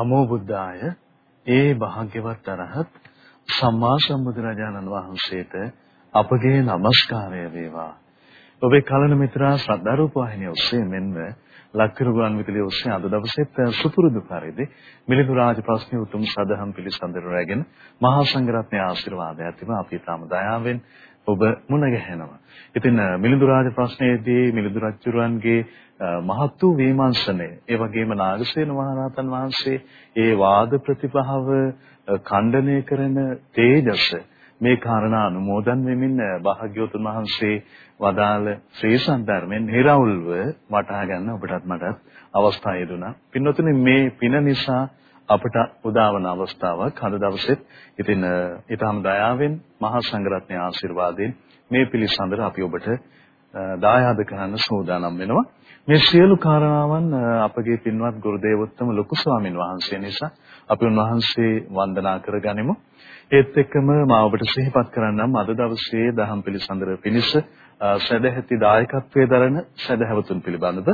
නමෝ බුද්ධාය ඒ භාග්‍යවත් අරහත් සම්මා සම්බුදුරජාණන් වහන්සේට අපගේ নমස්කාරය වේවා. ඔබේ කලන මිත්‍රා ශ්‍රද්ධා රූප වාහිනිය ඔස්සේ මෙන්ම ලක්තිරු ගුවන් විදුලිය ඔස්සේ අද දවසේත් සුපුරුදු පරිදි මිලිඳු රාජ ප්‍රශ්න උතුම් සදහම් පිළිසඳර රැගෙන මහා සංඝරත්නයේ ආශිර්වාදය ඇතිව අපි තාම දයාවෙන් ඔබ මුණ ගැහෙනවා. ඉතින් මිලිඳු රාජ ප්‍රශ්නයේදී මිලිඳු රජුරන්ගේ මහත් වූ විමර්ශනය, ඒ වගේම නාගසේන මහරහතන් වහන්සේ ඒ වාද ප්‍රතිපහව ඛණ්ඩනය කරන තේජස මේ කාරණා අනුමෝදන් වෙමින් භාග්‍යවතුන් වහන්සේ වදාළ ශ්‍රී සද්ධර්මයෙන් නිර්වුල්ව වටහා ගන්න ඔබටත් මටත් අවස්ථාව ලැබුණා. පින්වතුනි මේ පින නිසා අපට උදාවන අවස්ථාවක් අද දවසෙත් ඉතින් ඊටම දයාවෙන් මහා සංඝරත්නයේ ආශිර්වාදයෙන් මේ පිළිසඳර අපි ඔබට දායාද කරන්න සූදානම් වෙනවා. මේ සියලු කාරණාවන් අපගේ පින්වත් ගුරුදේවෝත්තම ලොකු ස්වාමින් වහන්සේ නිසා අපි උන්වහන්සේ වන්දනා කරගනිමු. ඒත් එක්කම මා ඔබට සිහිපත් කරන්නම් අද දවසේ දහම් පිළිසඳර පිණිස සදැහැති දායකත්වයේ දරන සදහැවතුන් පිළිබඳව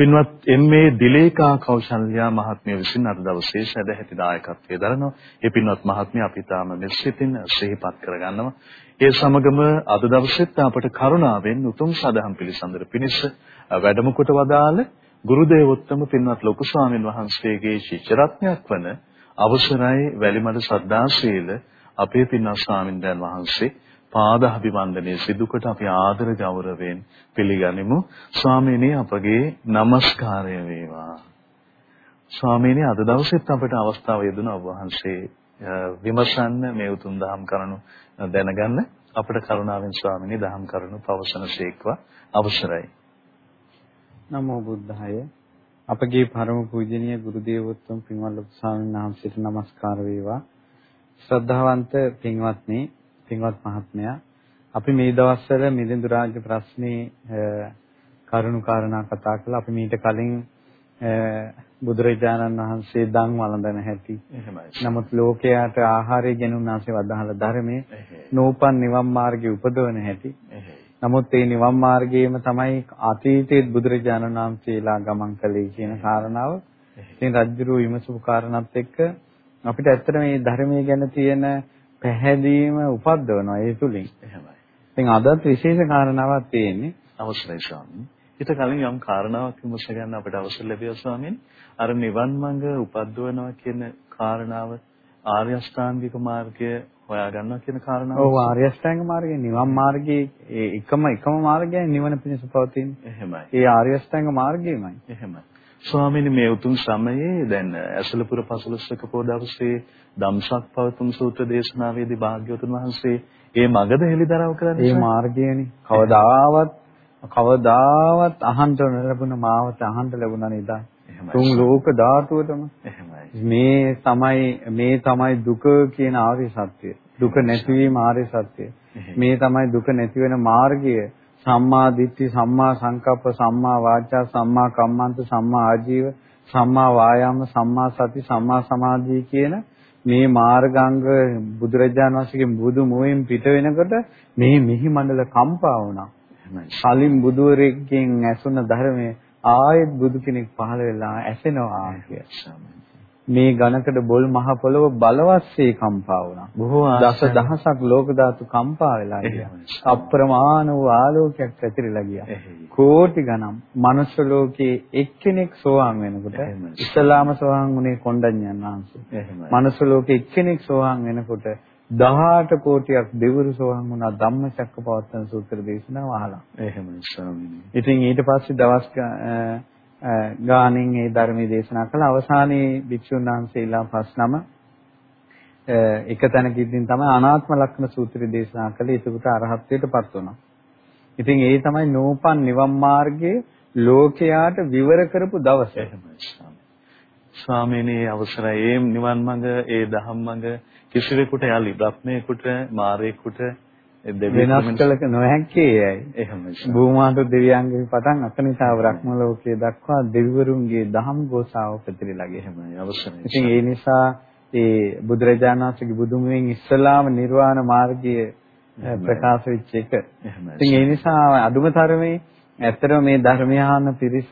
පින්වත් එම්.ඒ. දිලේකා කෞශල්‍යා මහත්මිය විසින් අද දවසේ සදැහැති දායකත්වයේ දරනවා. ඒ පින්වත් මහත්මිය අපි තාම මෙසිතින් සිහිපත් කරගන්නවා. ඒ සමගම අද දවසෙත් අපට කරුණාවෙන් උතුම් සදහම් පිළිසඳර පිණිස වැඩම කොට වදාළ ගුරුදේවෝත්තම පින්වත් ලොකු ස්වාමීන් වහන්සේගේ ශිෂ්‍ය රත්නයක් වන අවසරයි වැලිමඩ සද්ධාශීල අපේ පින්වත් ස්වාමින්දයන් වහන්සේ පාදාභිවන්දනය සිදුකොට අපි ආදර ගෞරවයෙන් පිළිගනිමු. ස්වාමීනි අපගේ নমස්කාරය වේවා. ස්වාමීනි අද දවසෙත් අපට අවස්ථාව ලැබුණා ඔබ වහන්සේ විමසන්න මේ උතුම් දහම් කරුණු දැනගන්න අපට කරුණාවෙන් ස්වාමීනි දහම් කරුණු පවසන ශේක්වා අවසරයි. නමෝ බුද්ධාය අපගේ පරම පූජනීය ගුරු දේවෝත්තම පින්වත් ස්වාමීන් වහන්සේට নমස්කාර වේවා. ශ්‍රද්ධාවන්ත පින්වත්නි පින්වත් මහත්මයා අපි මේ දවස්වල මිලිඳු රාජ ප්‍රශ්නේ කරුණු කාරණා කතා කළා අපි මීට කලින් බුදුරජාණන් වහන්සේ දන් වළඳන හැටි. නමුත් ලෝකයාට ආහාරය ගෙනුනාසේ වදාහල ධර්මයේ නෝපන් නිවන් මාර්ගයේ උපදවන හැටි. නමුත් මේ නිවන් මාර්ගයේම තමයි අතීතයේ බුදුරජාණන් වහන්සේලා ගමන් කළේ කියන කාරණාව. ඉතින් රජුරු විමසපු කාරණාත් එක්ක අපිට ඇත්තට මේ ධර්මයේ ගැන තියෙන පැහැදීම උපද්දවනවා ඒ තුලින්. එහෙමයි. ඉතින් අදත් විශේෂ කාරණාවක් තියෙන්නේ අවශ්‍යයි ස්වාමීන්. ඊට කලින් යම් කාරණාවක් විමස ගන්න අපිට අවසර ලැබියා ස්වාමීන්. අර නිවන් මඟ උපද්දවනවා කියන කාරණාව ආර්ය අෂ්ටාංගික මාර්ගය හොයා ගන්නවා කියන කාරණාව. ඔව් ආර්ය අෂ්ටාංග මාර්ගය නිවන් මාර්ගයේ එකම එකම මාර්ගයයි නිවන පිණිස පවතින්නේ. එහෙමයි. ඒ ආර්ය අෂ්ටාංග මාර්ගයමයි. එහෙමයි. ස්වාමීනි මේ උතුම් සමයේ දැන් ඇසලපුර පසළොස්වක පො දවසේ ධම්සක් පවතුම් සූත්‍ර දේශනාවේදී භාග්‍යවතුන් වහන්සේ ඒ මගද හෙළිදරව් කරන්නේ ඒ මාර්ගයනේ. කවදාවත් කවදාවත් අහන්න ලැබුණ මාවත අහන්න ලැබුණා නේද? තුන් ලෝක ධාතුවටම. මේ තමයි මේ තමයි දුක කියන ආර්ය සත්‍යය. දුක නැතිවීම ආර්ය සත්‍යය. මේ තමයි දුක නැති වෙන මාර්ගය සම්මා දිට්ඨි සම්මා සංකප්ප සම්මා වාචා සම්මා කම්මන්ත සම්මා ආජීව සම්මා වායාම සම්මා සති සම්මා සමාධි කියන මේ මාර්ගාංග බුදුරජාණන් වහන්සේගේ බුදු මුවෙන් පිට වෙනකොට මේ මිහි මණ්ඩල කම්පා වුණා. කලින් බුදුවරයෙක්ගෙන් ඇසුණ ධර්මයේ ආයෙත් බුදු කෙනෙක් පහළ වෙලා ඇසෙනවා කියලා. මේ ඝනකඩ බොල් මහ පොළව බලවත්සේ කම්පා වුණා. බොහෝ දස දහසක් ලෝක ධාතු කම්පා වෙලා ගියා. අප්‍රමාණ වූ ආලෝකයක් පැතිරිලා ගියා. කෝටි ගණන් මනුස්ස ලෝකයේ එක්කෙනෙක් සෝවාන් වෙනකොට ඉස්ලාම සෝවාන් වුණේ කොණ්ඩඤ්ඤන් වහන්සේ. මනුස්ස ලෝකයේ එක්කෙනෙක් සෝවාන් වෙනකොට 18 කෝටියක් දෙවිවරු සෝවාන් වුණා ධම්මචක්කපවත්තන සූත්‍ර දේශනාව අහලා. එහෙමයි ස්වාමීනි. ඉතින් ඊට පස්සේ දවස් ගානෙන් ඒ ධර්මයේ දේශනා කළ අවසානයේ භික්ෂුන් වහන්සේලා පස් නම එක තැනකින් තමයි අනාත්ම ලක්ෂණ සූත්‍රය දේශනා කළේ ඒකට අරහත්ත්වයටපත් වුණා. ඉතින් ඒ තමයි නෝපන් නිවන් මාර්ගයේ ලෝකයාට විවර කරපු දවස. ස්වාමීනි අවසරයි ඒ නිවන් මඟ ඒ දහම් මඟ කිසිවෙකුට යලි බ්‍රහ්මයෙකුට මාරයෙකුට වෙනස් කළක නොහැක්කේයයි. එහෙමයි. භූමාතු දෙවියන්ගේ පටන් අකනිතා බ්‍රහ්ම ලෝකයේ දක්වා දෙවිවරුන්ගේ දහම් ගෝසාව පැතිරිලා ගිය හැමයි අවශ්‍යයි. ඉතින් ඒ නිසා ඒ බුදුරජාණන් වහන්සේගේ බුදුමුවෙන් ඉස්සලාම නිර්වාණ මාර්ගය ප්‍රකාශ වෙච්ච එක. ඉතින් ඒ නිසා අදුම තරමේ ඇත්තටම මේ ධර්මයාන පිරිස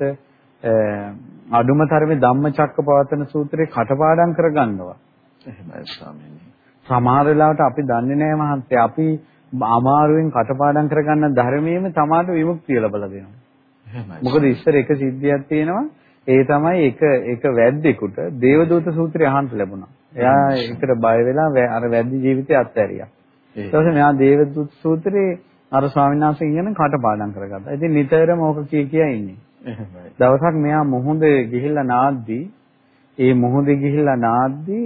අඩුම තරමේ ධම්මචක්කපවත්තන සූත්‍රේ කටපාඩම් කරගන්නවා. එහෙමයි ස්වාමීනි. සමහර වෙලාවට අපි දන්නේ නැහැ මහත්තයා අපි අමාරුවෙන් කටපාඩම් කරගන්න ධර්මයේම තමාට විමුක්තිය ලැබලා දෙනවා. මොකද ඉස්සර එක සිද්ධියක් තියෙනවා ඒ තමයි එක එක වැද්දෙකුට දේවදූත සූත්‍රය අහන්න ලැබුණා. එයා ඒකට බය වෙලා අර වැද්දි ජීවිතය අත්හැරියා. ඊට පස්සේ මෙයා දේවදූත සූත්‍රේ අර ස්වාමීන් වහන්සේ කියන කටපාඩම් කරගත්තා. ඉතින් නිතරම ඕක කිය කියා ඉන්නේ. දවසක් මෙයා මුහුදේ ගිහිල්ලා නාද්දි ඒ මුහුදේ ගිහිල්ලා නාද්දි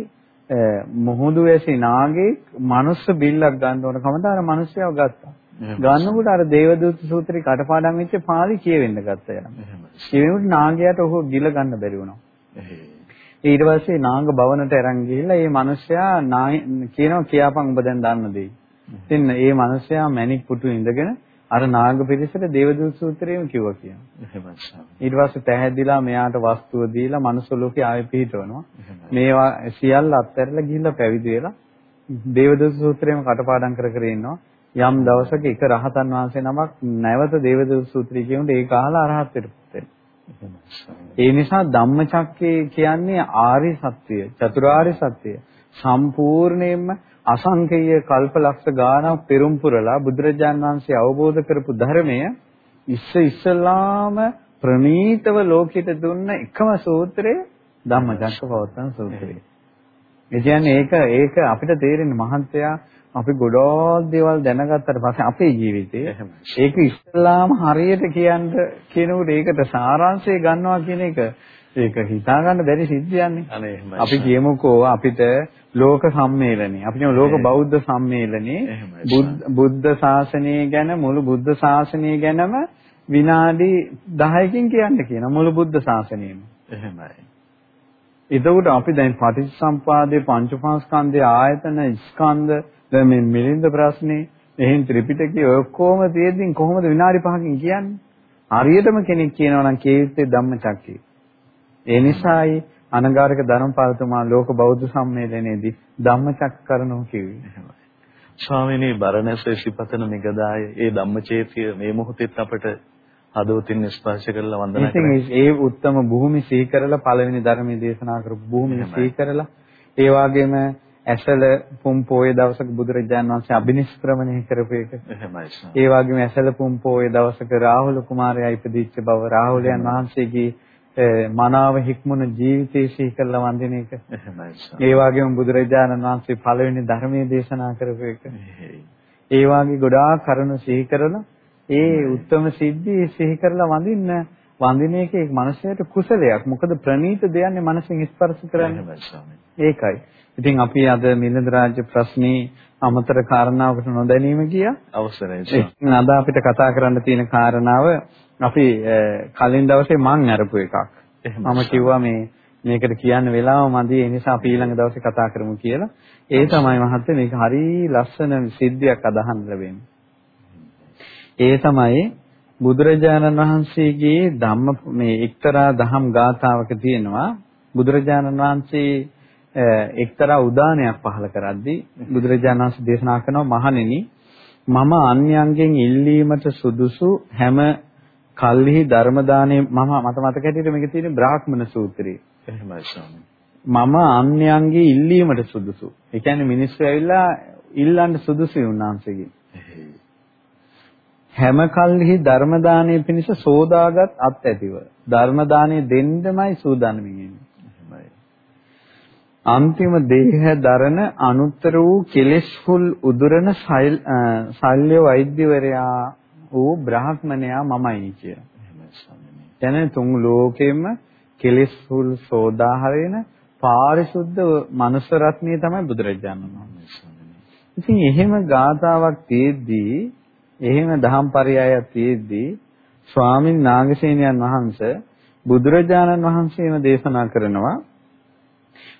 මුහුදු වැසි නාගේ මනුස්ස බිල්ලක් ගන්න ඕන කමද අර මිනිස්සයව ගත්තා. ගන්නකොට අර දේවදූත සූත්‍රේ කටපාඩම් වෙච්ච පාළි කියවෙන්න ගත්තා යා. කියවෙනකොට නාගයාට ඔහු ගිල ගන්න බැරි වුණා. ඊට පස්සේ නාග භවනට අරන් ගිහිල්ලා මේ මිනිස්සයා කියනවා කියාපන් ඔබ දැන් දන්න දෙයි. ඉතින් මේ මිනිස්සයා මැණික් පුටු ඉඳගෙන අර නාග පිරිසට දේවදූත සූත්‍රයේම කිව්වා කියනවා. ඊට පස්සේ පැහැදිලා මෙයාට වස්තුව දීලා මනුස්ස ලෝකේ ආයෙ පිහිටවනවා. මේවා සියල්ල අත්හැරලා ගිහිල්ලා පැවිදි වෙලා දේවදූත සූත්‍රයේම කටපාඩම් කර කර ඉන්නවා. යම් දවසක එක රහතන් වහන්සේ නමක් නැවත දේවදූත සූත්‍රය කියනකොට ඒක අහලා අරහත් වෙනවා. ඒ නිසා ධම්මචක්කේ කියන්නේ ආර්ය සත්‍යය, චතුරාර්ය සත්‍යය. සම්පූර්ණයෙන්ම අසංකේය කල්පලක්ෂ ගානක් පෙරම් පුරලා බුදුරජාන් වහන්සේ අවබෝධ කරපු ධර්මය ඉස්ස ඉස්සලාම ප්‍රණීතව ලෝකෙට දුන්න එකම සූත්‍රය ධම්මචක්කපවත්තන සූත්‍රය. ඒ කියන්නේ ඒක ඒක අපිට තේරෙන්නේ මහන්තයා අපි ගොඩාක් දේවල් දැනගත්තට පස්සේ අපේ ජීවිතේ ඒක ඉස්සලාම හරියට කියන්න කියනකොට ඒකට සාරාංශය ගන්නවා කියන එක ඒක හිතා ගන්න බැරි සිද්ධියන්නේ. අපි කියමුකෝ අපිට ලෝක සම්මේලනේ. අපි කියමු ලෝක බෞද්ධ සම්මේලනේ බුද්ධ ශාසනය ගැන මුළු බුද්ධ ශාසනය ගැනම විනාඩි 10කින් කියන්න කියන මුළු බුද්ධ ශාසනයම. එහෙමයි. එතකොට අපි දැන් පටිච්චසම්පාදයේ පංචපාස්කන්ධයේ ආයතන ස්කන්ධ දැන් මේ මිලින්ද ප්‍රශ්නේ එහෙන් ත්‍රිපිටකයේ ඔක්කොම තියෙද්දි කොහොමද විනාඩි 5කින් කියන්නේ? හරියටම කෙනෙක් කියනවා නම් කේවිත්තේ ධම්මචක්කේ. ඒ නිසායි අනගාരിക ධර්මපාලතුමා ලෝක බෞද්ධ සම්මේලනයේදී ධම්මචක්ක කරනෝ කිව්වේ. ස්වාමීනි බරණැස සිපතන මෙගදාය ඒ ධම්මචේතිය මේ මොහොතෙත් අපට හදවතින් ස්පර්ශ කරලා වන්දනා කරනවා. ඉතින් ඒ උත්තම භූමි සී කරලා පළවෙනි ධර්මයේ දේශනා කරපු භූමිය සී කරලා ඒ වගේම ඇසල පුම් පෝයේ දවසක බුදුරජාණන් වහන්සේ අභිනිෂ්ක්‍රමණය කරපු එක. එහෙමයි. ඒ වගේම ඇසල පුම් පෝයේ දවසක රාහුල කුමාරයා ඉපදිච්ච බව රාහුලයන් වහන්සේගේ මනාව හික්මුණ ජීවිතය සිහි කරලා වඳින එක. ඒ වගේම බුදුරජාණන් වහන්සේ පළවෙනි ධර්මයේ දේශනා කරපු එක. ඒ වගේ ගොඩාක් කරුණු සිහි කරලා ඒ උත්තම සිද්ධි සිහි කරලා වඳින්න වඳින එක ඒ මනසට කුසලයක්. මොකද ප්‍රනීත දෙයන්නේ මනසෙන් ස්පර්ශ කරන්නේ. ඒකයි. ඉතින් අපි අද මිලින්ද රාජ්‍ය ප්‍රශ්නේ අමතර කාරණාවකට නොදැනීම ගියා. අවසරයි. අද අපිට කතා කරන්න තියෙන කාරණාව අපි කලින් දවසේ මං අරපු එකක්. මම කිව්වා මේ මේකට කියන්න වෙලාව මදි ඒ නිසා අපි ඊළඟ දවසේ කතා කරමු කියලා. ඒ තමයි මහත්තයා මේක හරි ලස්සන සිද්ධියක් අදහන්න ලැබෙන්නේ. ඒ තමයි බුදුරජාණන් වහන්සේගේ ධම්ම මේ එක්තරා දහම් ගාථාවක තියෙනවා බුදුරජාණන් වහන්සේ එක්තරා උදානයක් පහල කරද්දී බුදුරජාණන් වහන්සේ දේශනා කරනවා මහණෙනි මම අන්‍යයන්ගෙන් ඉල්ලීමට සුදුසු හැම කල්හි ධර්ම දාණය මම මට මතක හැටියට මේක තියෙන්නේ බ්‍රාහ්මණ සූත්‍රයේ. එහෙමයි ස්වාමී. මම අන්‍යයන්ගේ ඉල්ලීමට සුදුසු. ඒ කියන්නේ මිනිස්සු ඇවිල්ලා ඉල්ලන්න සුදුසුයි උන්වහන්සේගෙන්. හැම කල්හි ධර්ම දාණය පිණිස සෝදාගත් අත් ඇතිව ධර්ම දාණය දෙන්නමයි සූදානමින් ඉන්නේ. අන්තිම දේහ දරන අනුත්තර වූ කෙලෙස් හුල් උදුරන ශල්‍ය වෛද්‍යවරයා වූ බ්‍රාහ්මණයා මමයි කිය. එහෙමයි තුන් ලෝකෙම කෙලෙස් හුල් සෝදා හරින පාරිශුද්ධ මනුෂ්‍ය රත්නිය තමයි බුදුරජාණන් වහන්සේ. ඉතින් එහෙම ගාතාවක් තියෙද්දී එහෙම දහම් පරයයක් තියෙද්දී ස්වාමින් නාගසේනයන් වහන්සේ බුදුරජාණන් වහන්සේම දේශනා කරනවා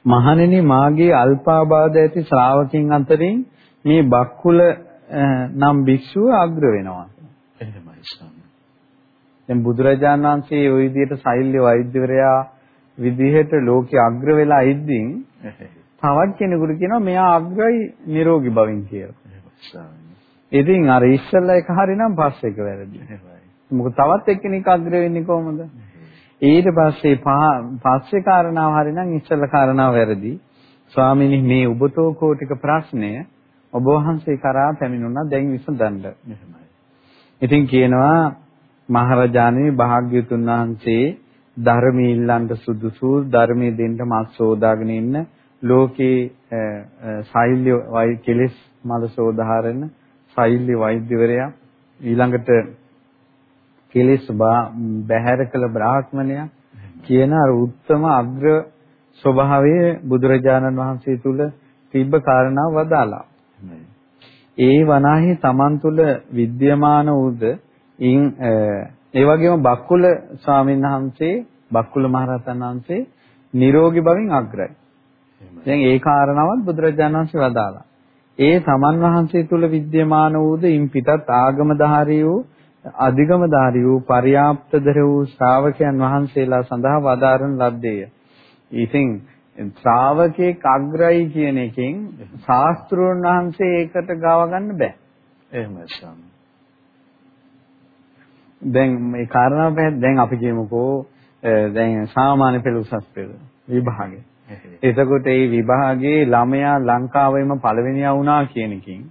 මහණෙනි මාගේ අල්පාබාධ ඇති ශ්‍රාවකින් අතරින් මේ බක්කුල නම් භික්ෂුව අග්‍ර වෙනවා. එහෙමයි ස්වාමී. දැන් බුදුරජාණන් වහන්සේ ওই විදිහට ශෛල්‍ය වෛද්‍යවරයා විදිහට ලෝකෙ අග්‍ර වෙලා ඉද්දින් තවත් කෙනෙකුට කියනවා මෙයා අග්‍රයි නිරෝගී බවින් කියලා. ඉතින් අර ඉස්සෙල්ලා එක හරිනම් පස්සේ එක වැරදි. මොකද තවත් එක්කෙනෙක් අග්‍ර වෙන්නේ කොහොමද? ඊට පස්සේ පස්සේ කාරණාව හරිනම් ඉස්සෙල්ලා කාරණාව වැරදි. ස්වාමීනි මේ උබතෝ කෝටික ප්‍රශ්නය ඔබ වහන්සේ කරා පැමිණුණා දැන් විසඳන්න. එහෙමයි. ඉතින් කියනවා මහරජාණන් භාග්‍යතුන් වහන්සේ ධර්මී ඉල්ලන්ට සුදුසු ධර්මයේ දෙන්න මස් සෝදාගෙන ඉන්න ලෝකේ සෛල්‍ය වයි කෙලස් මල සෝදාහරන සෛල්‍ය වෛද්‍යවරයා ඊළඟට කෙලස් බැහැර කළ බ්‍රාහ්මණයා කියන අර උත්තම අග්‍ර ස්වභාවයේ බුදුරජාණන් වහන්සේ තුල තිබ්බ කාරණා වදාලා. ඒ වනාහි තමන් තුල විද්‍යමාන වූද ඉන් ඒ වගේම බක්කුල ස්වාමීන් වහන්සේ බක්කුල මහරහතන් වහන්සේ නිරෝගී බවින් අග්‍රයි. දැන් ඒ කාරණාවත් බුදුරජාණන් වහන්සේ වදාලා. ඒ තමන් වහන්සේ තුල විද්‍යමාන වූද ඉන් පිටත් ආගමධාරී වූ අධිගමධාරී වූ පර්යාප්තදර වූ ශ්‍රාවකයන් වහන්සේලා සඳහා වදාරන ලද්දේය. ඉතින් ශ්‍රාවකෙක් අග්‍රයි කියන එකෙන් ශාස්ත්‍රෝන් වහන්සේ ඒකට ගාව ගන්න බෑ. එහෙමයි ස්වාමී. දැන් මේ කාරණාව දැන් අපි කියමුකෝ දැන් සාමාන්‍ය පෙළ උසස් පෙළ විභාගය. එතකොට මේ විභාගයේ ළමයා ලංකාවෙම පළවෙනියා වුණා කියන එකකින්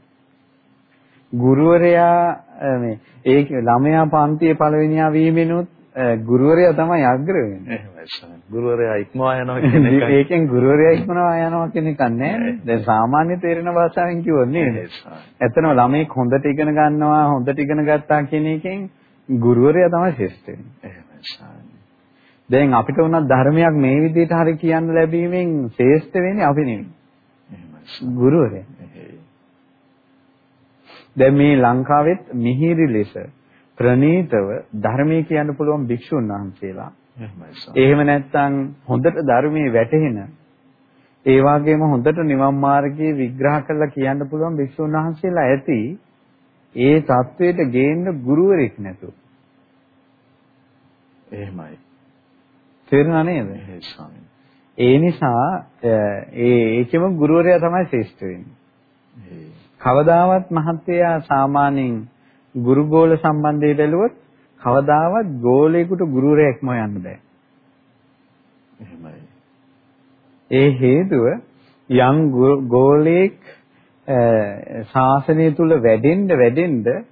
ගුරුවරයා මේ ඒ ළමයා පන්තියේ පළවෙනියා වීමෙනුත් ගුරුවරයා තමයි අග්‍ර වෙන්නේ. එහෙමයි ගුරුවරයා ඉක්මවා යනවා කියන එක. ඒකෙන් ගුරුවරයා ඉක්මනවා යනවා කියන එක නෑ. දැන් සාමාන්‍ය තේරෙන භාෂාවෙන් කිව්වොත් නේද? ඇත්තම ළමෙක් හොඳට ඉගෙන ගන්නවා හොඳට ඉගෙන ගත්තා කියන එකෙන් ගුරුවරයා තමයි ශ්‍රේෂ්ඨ දැන් අපිට උනත් ධර්මයක් මේ විදිහට හරි කියන්න ලැබීමෙන් ශ්‍රේෂ්ඨ වෙන්නේ අපි නෙමෙයි. ගුරුවරයා. දැන් මේ ලංකාවෙත් මිහිරි ලෙස ප්‍රණීතව ධර්මයේ කියන්න පුළුවන් භික්ෂුන් වහන්සේලා. එහෙම නැත්නම් හොඳට ධර්මයේ වැටහෙන ඒ වගේම හොඳට නිවන් මාර්ගයේ විග්‍රහ කරලා කියන්න පුළුවන් භික්ෂුන් වහන්සේලා ඇති. ඒ தത്വයට ගේන්න ගුරුවරෙක් නැතු. එහෙමයි. තේරුණා නේද? ඒ නිසා ඒ ඒකෙම ගුරුවරයා තමයි ශ්‍රේෂ්ඨ වෙන්නේ. කවදාවත් මහත්තයා සාමාන්‍යයෙන් ගුරුගෝල සම්බන්ධය බැලුවොත් කවදාවත් ගෝලයකට ගුරුවරයෙක්ම යන්න බෑ. එහෙමයි. ඒ හේතුව යම් ගෝලයෙක් ශාසනය තුල වැඩෙන්න වැඩෙන්න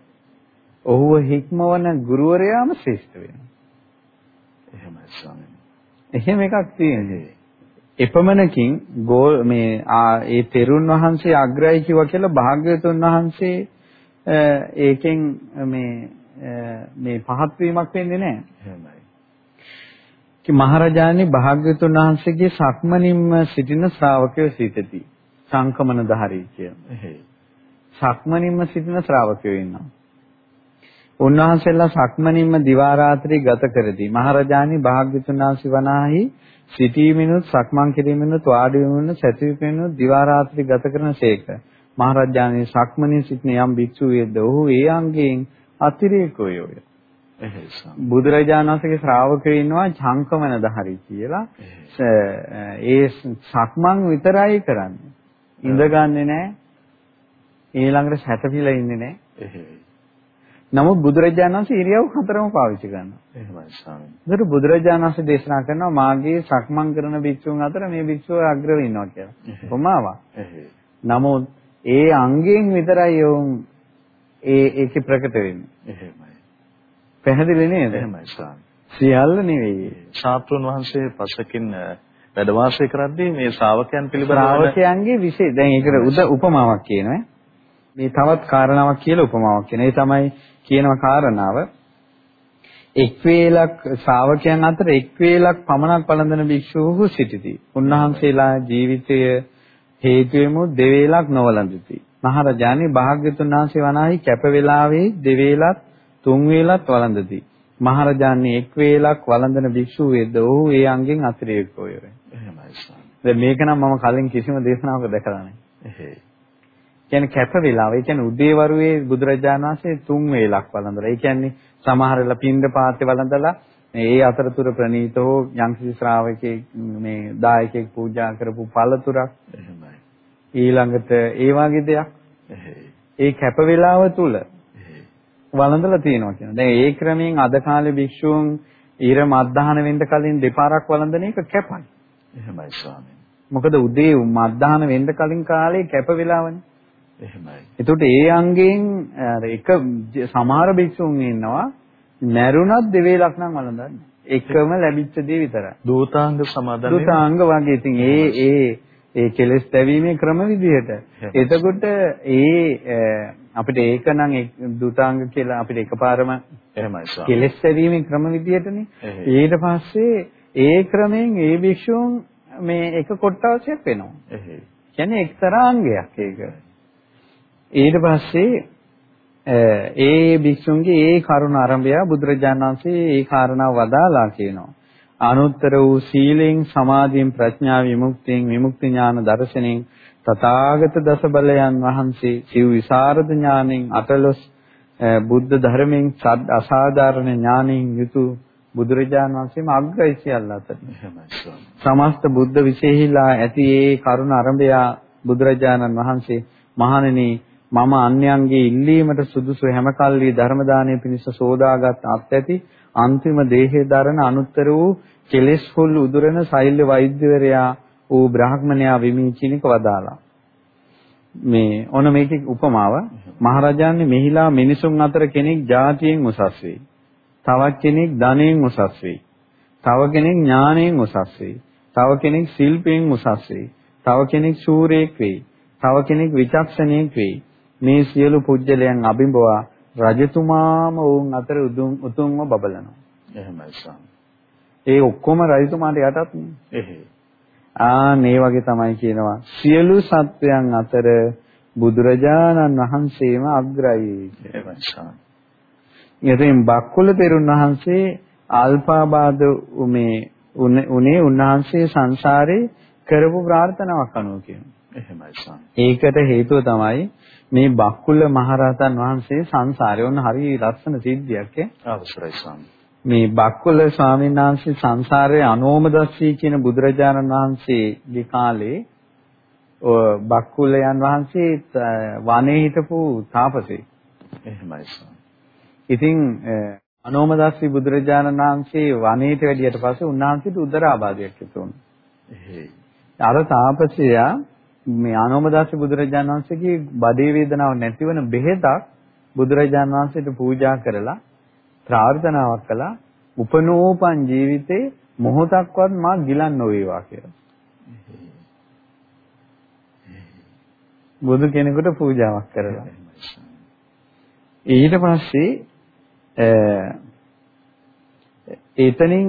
ඔහුව හික්මවන ගුරුවරයාම ශ්‍රේෂ්ඨ වෙනවා. එහෙමයි ස්වාමීනි. එහෙම එකක් තියෙන්නේ. එපමණකින් ගෝල් මේ ඒ තෙරුන් වහන්සේ අග්‍රයි කිව්වා කියලා භාග්‍යවතුන් වහන්සේ ඒකෙන් මේ මේ පහත් වීමක් වෙන්නේ නැහැ. එහෙමයි. කි මහරජාණන් භාග්‍යවතුන් වහන්සේගේ සක්මනින්ම සිටින ශ්‍රාවකයෝ සිටති. සංකමන ධාරී කියන. සක්මනින්ම සිටින ශ්‍රාවකයෝ ඉන්නවා. උන්වහන්සේලා සක්මනින්ම දිවා රාත්‍රී ගත කරදී මහරජාණන් භාග්‍යවතුන් වහන්සේ වනාහි සිටීමිනුත් සක්මන් කිරීමිනුත් වාඩි වීමිනුත් සැතපීමිනුත් දිවා රාත්‍රී ගත කරනසේක. මහරජාණන් සක්මනින් සිටින යම් භික්ෂුවේද ඔහු ඒ අංගයෙන් අතිරේකෝයෝය. බුදුරජාණන් වහන්සේගේ ශ්‍රාවකයෝ ඉන්නවා චංකමන දහරි කියලා. ඒ සක්මන් විතරයි කරන්නේ. ඉඳගන්නේ නැහැ. ඊළඟට සැතපීලා ඉන්නේ නැහැ. නමුත් බුදුරජාණන් වහන්සේ ඉරියව් හතරම පාවිච්චි කරනවා. එහෙමයි ස්වාමීනි. ඒකට බුදුරජාණන් වහන්සේ දේශනා කරනවා මාගේ සක්මන් කරන භික්ෂුන් අතර මේ භික්ෂුව අග්‍රව ඉන්නවා කියලා. කොමාවක්. නමුත් ඒ අංගයෙන් විතරයි යොම් ඒ ඒකේ ප්‍රකට වෙන්නේ. එහෙමයි. පැහැදිලි නේද? එහෙමයි ස්වාමී. සියල්ල නෙවෙයි. ශාස්ත්‍රඥ වහන්සේ පසකින් වැඩ වාසය කරද්දී මේ ශ්‍රාවකයන් පිළිබඳව ශ්‍රාවකයන්ගේ විශේෂ දැන් ඒකට උපමාවක් කියනවා. මේ තවත් කාරණාවක් කියලා උපමාවක් කියන. ඒ තමයි කියනවා කාරණාව එක් වේලක් ශ්‍රාවකයන් අතර එක් වේලක් පමණක් පළඳන භික්ෂුවහු සිටිති. උන්වහන්සේලා ජීවිතය හේතුවෙමු දෙවේලක් නොවලඳති. මහරජාණන් භාග්‍යතුන් වහන්සේ වනාහි කැප වේලාවේ දෙවේලක් තුන් වේලක් වළඳති. මහරජාණන් එක් වේලක් වළඳන භික්ෂුව වේද ඔහු ඒ අංගෙන් අතිරේකෝය වේ. එහෙමයි ස්වාමී. දැන් මේක නම් මම කලින් කිසිම දේශනාවක දැකලා නැහැ. එහෙයි. කියන්නේ කැප වේලාව. ඒ කියන්නේ උදේවරුේ බුදුරජාණන් වහන්සේ තුන් වේලක් වළඳලා. ඒ කියන්නේ සමහරලා පින්ඳ පාත්‍ය වළඳලා ඒ අතරතුර ප්‍රණීතෝ යම්කිසි ශ්‍රාවකෙක් මේ දායකයෙක් පූජා කරපු පළතුරක් එහෙමයි. ඊළඟට ඒ වගේ දෙයක්. ඒ කැප වේලාව තුල වළඳලා තියෙනවා කියනවා. දැන් ඒ ක්‍රමයෙන් අද කාලේ භික්ෂූන් ඊර මත්දහන වෙන්න කලින් දෙපාරක් වළඳන එක කැපයි. එහෙමයි ස්වාමීනි. මොකද උදේ මත්දහන වෙන්න කලින් කාලේ කැප වෙලාවනේ. එහෙමයි. එතකොට ඒ අංගයෙන් එක සමහර භික්ෂුන් ඉන්නවා මැරුණත් දෙවේලක් නම් වළඳන්නේ. එකම ලැබිච්ච දේ විතරයි. දූතාංග සමාදන් දූතාංග වගේ. ඉතින් ඒ ඒ ඒ කෙලස් දැවීමේ ක්‍රම විදිහට. එතකොට ඒ අපිට ඒක නම් දුතාංග කියලා අපිට එකපාරම එහෙමයි කෙලස් දැවීමේ ක්‍රම විදිහටනේ. ඊට පස්සේ ඒ ක්‍රමයෙන් ඒ භික්ෂුන් මේ එක කොටාවශයක් වෙනවා. එහෙයි. කියන්නේ එක්තරා අංගයක් ඒක. ඊට පස්සේ ඒ භික්ෂුන්ගේ ඒ කරුණ ආරම්භය බුදුරජාණන් වහන්සේ ඒ කාරණාව වදාලා කියනවා. අනුත්තර වූ සීලෙන් සමාධියෙන් ප්‍රඥා විමුක්තියෙන් විමුක්ති ඥාන දර්ශනෙන් තථාගත දස බලයන් වහන්සේ සිව් විසරද ඥානෙන් අටලොස් බුද්ධ ධර්මයෙන් සද් අසාධාරණ ඥානෙන් යුතු බුදුරජාණන් වහන්සේම අග්‍රයි සියල්ල අතර. සමස්ත බුද්ධ විශේෂීලා ඇති ඒ කරුණ අරඹය බුදුරජාණන් වහන්සේ මහණෙනි මම අන්‍යයන්ගේ ඉල්ලීමට සුදුසු හැම කල්ලි ධර්ම දානය පිණිස සෝදාගත් අත් ඇති අන්තිම දේහේ දරන අනුත්තර වූ කෙලෙස් හොල් උදුරන සෛල්‍ය වෛද්‍යවරයා ඌ බ්‍රාහ්මණයා විමී කිනක වදාලා. මේ ඔන මේකේ උපමාව මහරජාණන් මෙහිලා මිනිසුන් අතර කෙනෙක් જાතියෙන් උසස් වෙයි. තවත් කෙනෙක් ධනයෙන් උසස් වෙයි. තව කෙනෙක් ඥාණයෙන් උසස් වෙයි. තව කෙනෙක් ශිල්පයෙන් උසස් වෙයි. තව කෙනෙක් ශූරයෙක් වෙයි. තව කෙනෙක් විචක්ෂණයෙක් වෙයි. මේ සියලු පුජ්‍යලයන් අභිඹවා රජතුමාම වුන් අතර උතුම්ව බබලනවා. එහෙමයි සම්. ඒ ඔක්කොම රජතුමාට යටත් නේ. එහෙයි. ආ මේ වගේ තමයි කියනවා. සියලු සත්වයන් අතර බුදුරජාණන් වහන්සේම අග්‍රයි. එහෙමයි සම්. ඉතින් බක්කුල තෙරුන් වහන්සේ අල්පාබාධ මේ උනේ උන්වහන්සේ සංසාරේ කරපු ප්‍රාර්ථනාවක් අනුව කියනවා. එහෙමයි සම්. ඒකට හේතුව තමයි මේ බක්කුල මහරහතන් වහන්සේ සංසාරේ වුණ හරි ලස්සන සිද්ධියක් ඈ. අවසරයි ස්වාමී. මේ බක්කුල ස්වාමීන් වහන්සේ සංසාරයේ අනෝමදස්සී කියන බුදුරජාණන් වහන්සේගේ කාලේ බක්කුලයන් වහන්සේ වනයේ හිටපු තාපසේ. එහෙමයි ඉතින් අනෝමදස්සී බුදුරජාණන් වහන්සේ වනයේට වැඩියට පස්සේ උන්වහන්සේට උදරාබාධයක් ඇති අර තාපසයා මේ අනෝමදස්සී බුදුරජාණන් වහන්සේගේ බඩේ වේදනාවක් නැතිවන බෙහෙතක් බුදුරජාණන් වහන්සේට පූජා කරලා ප්‍රාර්ථනාවක් කළා උපනෝපන් ජීවිතේ මොහොතක්වත් මා ගිලන් නොවේවා කියලා. බුදු කෙනෙකුට පූජාවක් කරලා. ඊට පස්සේ එතනින්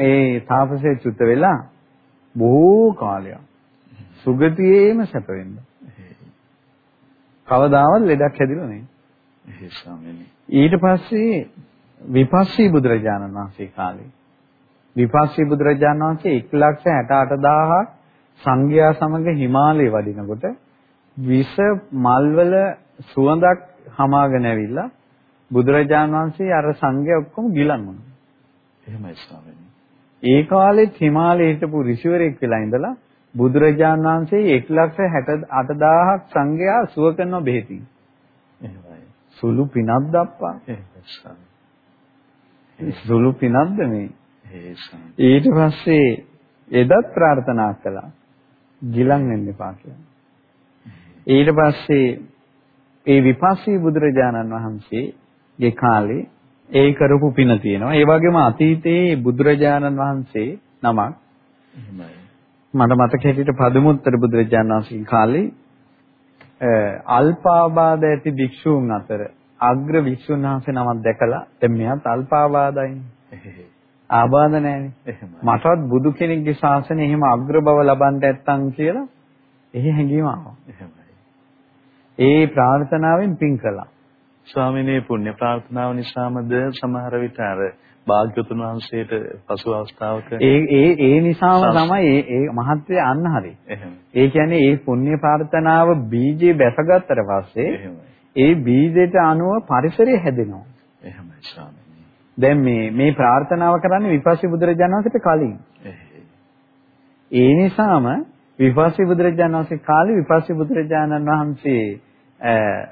ඒ තාපසයේ චුත වෙලා බොහෝ කාලයක් සුගතියේම සැප වෙන්න. කවදාවත් ලෙඩක් හැදිලා නැහැ. ඊට පස්සේ විපස්සී බුදුරජාණන් වහන්සේ කාලේ විපස්සී බුදුරජාණන් වහන්සේ 168000ක් සංඝයා සමග හිමාලයේ වඩිනකොට විස මල්වල සුවඳක් හමාගෙන ඇවිල්ලා බුදුරජාණන් වහන්සේ අර සංඝයා ඔක්කොම ගිලන් වුණා. එහෙමයි ස්වාමීනි. ඒ කාලෙත් හිමාලයේ හිටපු ඍෂිවරයෙක් වෙලා ඉඳලා බුදුරජාණන් වහන්සේ 168000ක් සංඝයා සුව කරන බෙහෙතින්. එහෙමයි. සුළු පිනක් දප්පා. එහෙමයි. සුළු පිනක්ද මේ? ඊට පස්සේ එදත් ප්‍රාර්ථනා කළා. ගිලන් වෙන්න එපා කියලා. ඊට පස්සේ ඒ විපස්සී බුදුරජාණන් වහන්සේගේ කාලේ ඒ කරපු පින තියෙනවා. ඒ වගේම අතීතයේ බුදුරජාණන් වහන්සේ නමක් මට මතක හිටිට පදුමුත්තර බුදුරජාණන් වහන්සේගේ කාලේ අල්පාබාධ ඇති භික්ෂූන් අතර අග්‍ර වික්ෂුන් වහන්සේ නමක් දැකලා දැන් මෙයාත් අල්පාවාදයිනේ. ආබාධ නැහැනේ. මටවත් බුදු කෙනෙක්ගේ ශාසනය එහෙම අග්‍ර බව ලබන්න නැත්තම් කියලා එහි හැඟීම ආවා. ඒ ප්‍රාර්ථනාවෙන් පින් කළා. ස්වාමිනේ පුණ්‍ය ප්‍රාර්ථනාව නිසාමද සමහර විට අර භාග්‍යතුන් වහන්සේට පසු අවස්ථාවක ඒ ඒ ඒ නිසාම තමයි ඒ ඒ මහත්ය අන්න හරි. ඒ කියන්නේ ඒ පුණ්‍ය ප්‍රාර්ථනාව බීජේ බැසගත්තට පස්සේ ඒ බීජයට අනුව පරිසරය හැදෙනවා. එහෙමයි ස්වාමීනි. දැන් මේ මේ ප්‍රාර්ථනාව කරන්නේ විපස්සී බුදුරජාණන් වහන්සේට කලින්. ඒ නිසාම විපස්සී බුදුරජාණන් වහන්සේ කාලේ විපස්සී බුදුරජාණන් වහන්සේ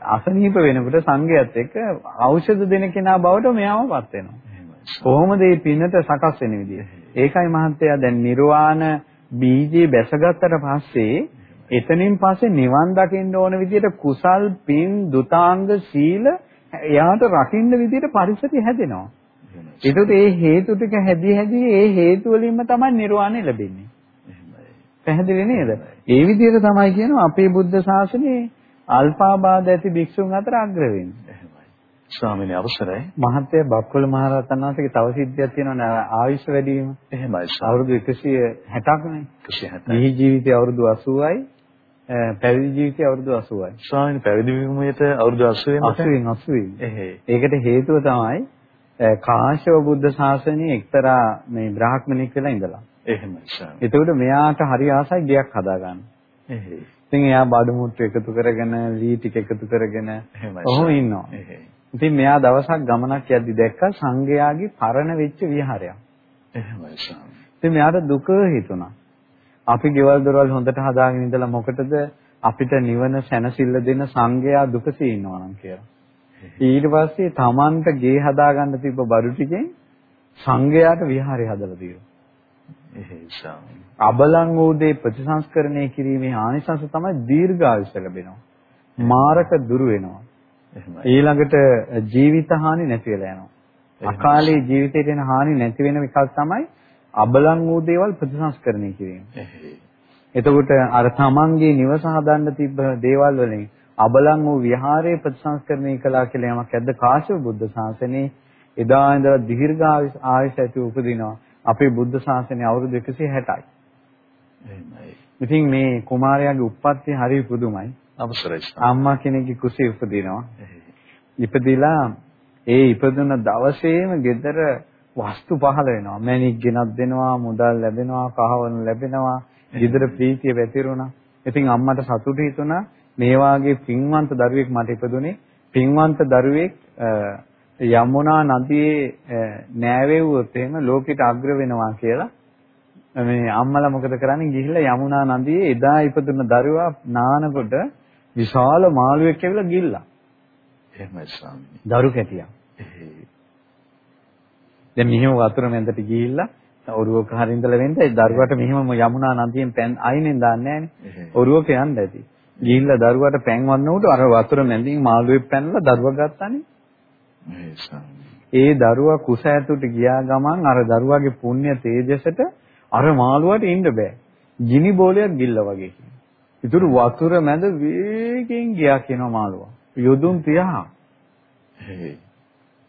අසනීප වෙනකොට සංඝයාත් එක්ක ඖෂධ දෙන කෙනා බවට මෙයාමපත් වෙනවා. කොහොමද මේ පිනට සකස් වෙන විදිය? ඒකයි මහත්තයා දැන් නිර්වාණ බීජේ බැසගත්තට පස්සේ එතනින් පස්සේ නිවන් දකින්න ඕන විදියට කුසල් පින් දුතාංග සීල එයාට රකින්න විදියට පරිසරය හැදෙනවා. ඒකට ඒ හේතු ටික හැදි හැදි ඒ හේතු වලින්ම තමයි නිර්වාණය ලැබෙන්නේ. පැහැදිලි නේද? ඒ විදිහට තමයි කියනවා අපේ බුද්ධ ශාසනයේ අල්පාබාධ ඇති භික්ෂුන් අතර අග්‍ර වෙන්නේ. ස්වාමීනි අවසරයි. මහත්ය බක්කොළ මහරහතන් වහන්සේගේ තව සිද්ධියක් තියෙනවා ආයුෂ වැඩි වීම. එහෙමයි. අවුරුදු 160ක් නේ. 160. නිහි ජීවිතය අවුරුදු 80යි. පැවිදි ජීවිතය අවුරුදු 80යි. ස්වාමීනි පැවිදි වීමේට අවුරුදු 80 වෙනකන් 80 80. ඒකට හේතුව තමයි කාශ්‍යප බුද්ධ ශාසනයේ එක්තරා මේ බ්‍රාහ්මණෙක් වෙලා ඉඳලා. එහෙමයි සර්. එතකොට මෙයාට හරි ආසයි ගයක් හදාගන්න. එහෙයි. ඉතින් එයා බඩු මුට්ටු එකතු කරගෙන ලී ටික එකතු කරගෙන ඔහොම ඉන්නවා. එහෙයි. ඉතින් මෙයා දවසක් ගමනක් යද්දි දැක්ක සංඝයාගේ පරණ වෙච්ච විහාරයක්. එහෙමයි සර්. ඉතින් මෙයාට දුක හිතුණා. අපි ගෙවල් දොරවල් හොඳට හදාගෙන ඉඳලා මොකටද අපිට නිවන සැනසෙල්ල දෙන සංඝයා දුකසේ ඉන්නවා නම් කියලා. ඊට පස්සේ Tamanට ගේ හදාගන්න තිබ්බ බඩු ටිකෙන් සංඝයාට විහාරය හදලා දීලා. එහෙයි ස්වාමීනි. අබලං වූ දේ ප්‍රතිසංස්කරණය කිරීමේ ආනිසංස තමයි දීර්ඝායුෂ ලැබෙනවා. මාරක දුරු වෙනවා. ඊළඟට ජීවිත හානි නැති වෙලා යනවා. අකාලේ ජීවිතේට එන හානි නැති වෙන එකක් තමයි අබලං වූ දේවල් ප්‍රතිසංස්කරණය කිරීම. එතකොට අර තමන්ගේ නිවස හදන්න තිබ්බ දේවල් වලින් අබලං වූ විහාරයේ ප්‍රතිසංස්කරණය කළා කියලා යමක් ඇද්ද කාශ්‍යප බුද්ධ ශාසනයේ එදා ඉඳලා දීර්ඝ ආයුෂ ඇති උපදිනවා. අපේ බුද්ධ ශාසනය අවුරුදු 160යි. එහෙමයි. ඉතින් මේ කුමාරයාගේ උප්පත්තිය හරි පුදුමයි. අවසරයි. අම්මා කෙනෙක්ගේ කුසේ උපදිනවා. ඉපදිලා ඒ ඉපදුන දවසේම ගෙදර වස්තු පහළ වෙනවා. මැණික් ගෙනත් දෙනවා, මුදල් ලැබෙනවා, කහවණු ලැබෙනවා. ගෙදර ප්‍රීතිය වැතිරුණා. ඉතින් අම්මට සතුටු හිතුණා මේ වාගේ පින්වන්ත දරුවෙක් මට ඉපදුනේ. පින්වන්ත දරුවෙක් යමුනා නදියේ නෑවෙව්වොත් එහෙම ලෝකෙට අග්‍ර වෙනවා කියලා මේ අම්මලා මොකද කරන්නේ ගිහිල්ලා යමුනා නදියේ එදා ඉපදුන දරුවා නානකොට විශාල මාළුවෙක් ඇවිල්ලා ගිල්ලා. එහෙමයි ස්වාමීනි. දරු කැටියක්. දැන් මෙහෙම වතුර මැදට ගිහිල්ලා ඔරුවක හරිය ඉඳලා වෙන්න ඒ දරුවට මෙහෙම යමුනා නදියෙන් පැන් අයිනෙන් දාන්නේ නැහනේ. ඔරුවක යන්න ඇති. ගිහිල්ලා දරුවට පැන් වන්න උඩ අර වතුර මැදින් මාළුවෙක් පැනලා දරුවා ගත්තානේ. ඒ දරුවා කුස ඇතුළට ගියා ගමන් අර දරුවාගේ පුණ්‍ය තේජසට අර මාළුවාට ඉන්න බෑ. ගිනි බෝලයක් ගිල්ල වගේ. ඉතුරු වතුර මැද වේගෙන් ගියා කියනවා මාළුවා. යොදුන් 30.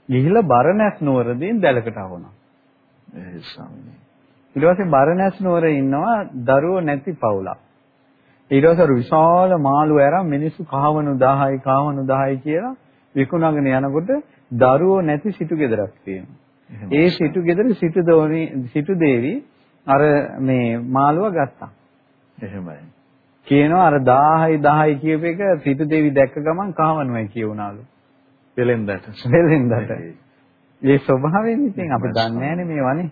ගිහිල්ලා බරණැස් නුවරදී දැලකට ආවුණා. ඒ ස්වාමීනි. ඊට පස්සේ බරණැස් නුවර ඉන්නවා දරුවෝ නැති පවුලක්. ඊට පස්සේ විශාල මාළු ඇරන් මිනිස්සු කහවණු 10යි කහවණු 10යි කියලා විකුණගෙන යනකොට දරුවෝ නැති සිටු ගෙදරක් තියෙනවා. ඒ සිටු ගෙදර සිටු දෝනි සිටු දේවි අර මේ මාළුව ගත්තා. එහෙමයි. කියනවා අර 1000යි 1000යි කියප එක සිටු දේවි දැක්ක ගමන් කහවණුවයි කියුණාලු. වෙලෙන්දට. වෙලෙන්දට. ඒ ස්වභාවයෙන් ඉතින් අපි දන්නේ නැහැනේ මේවනේ.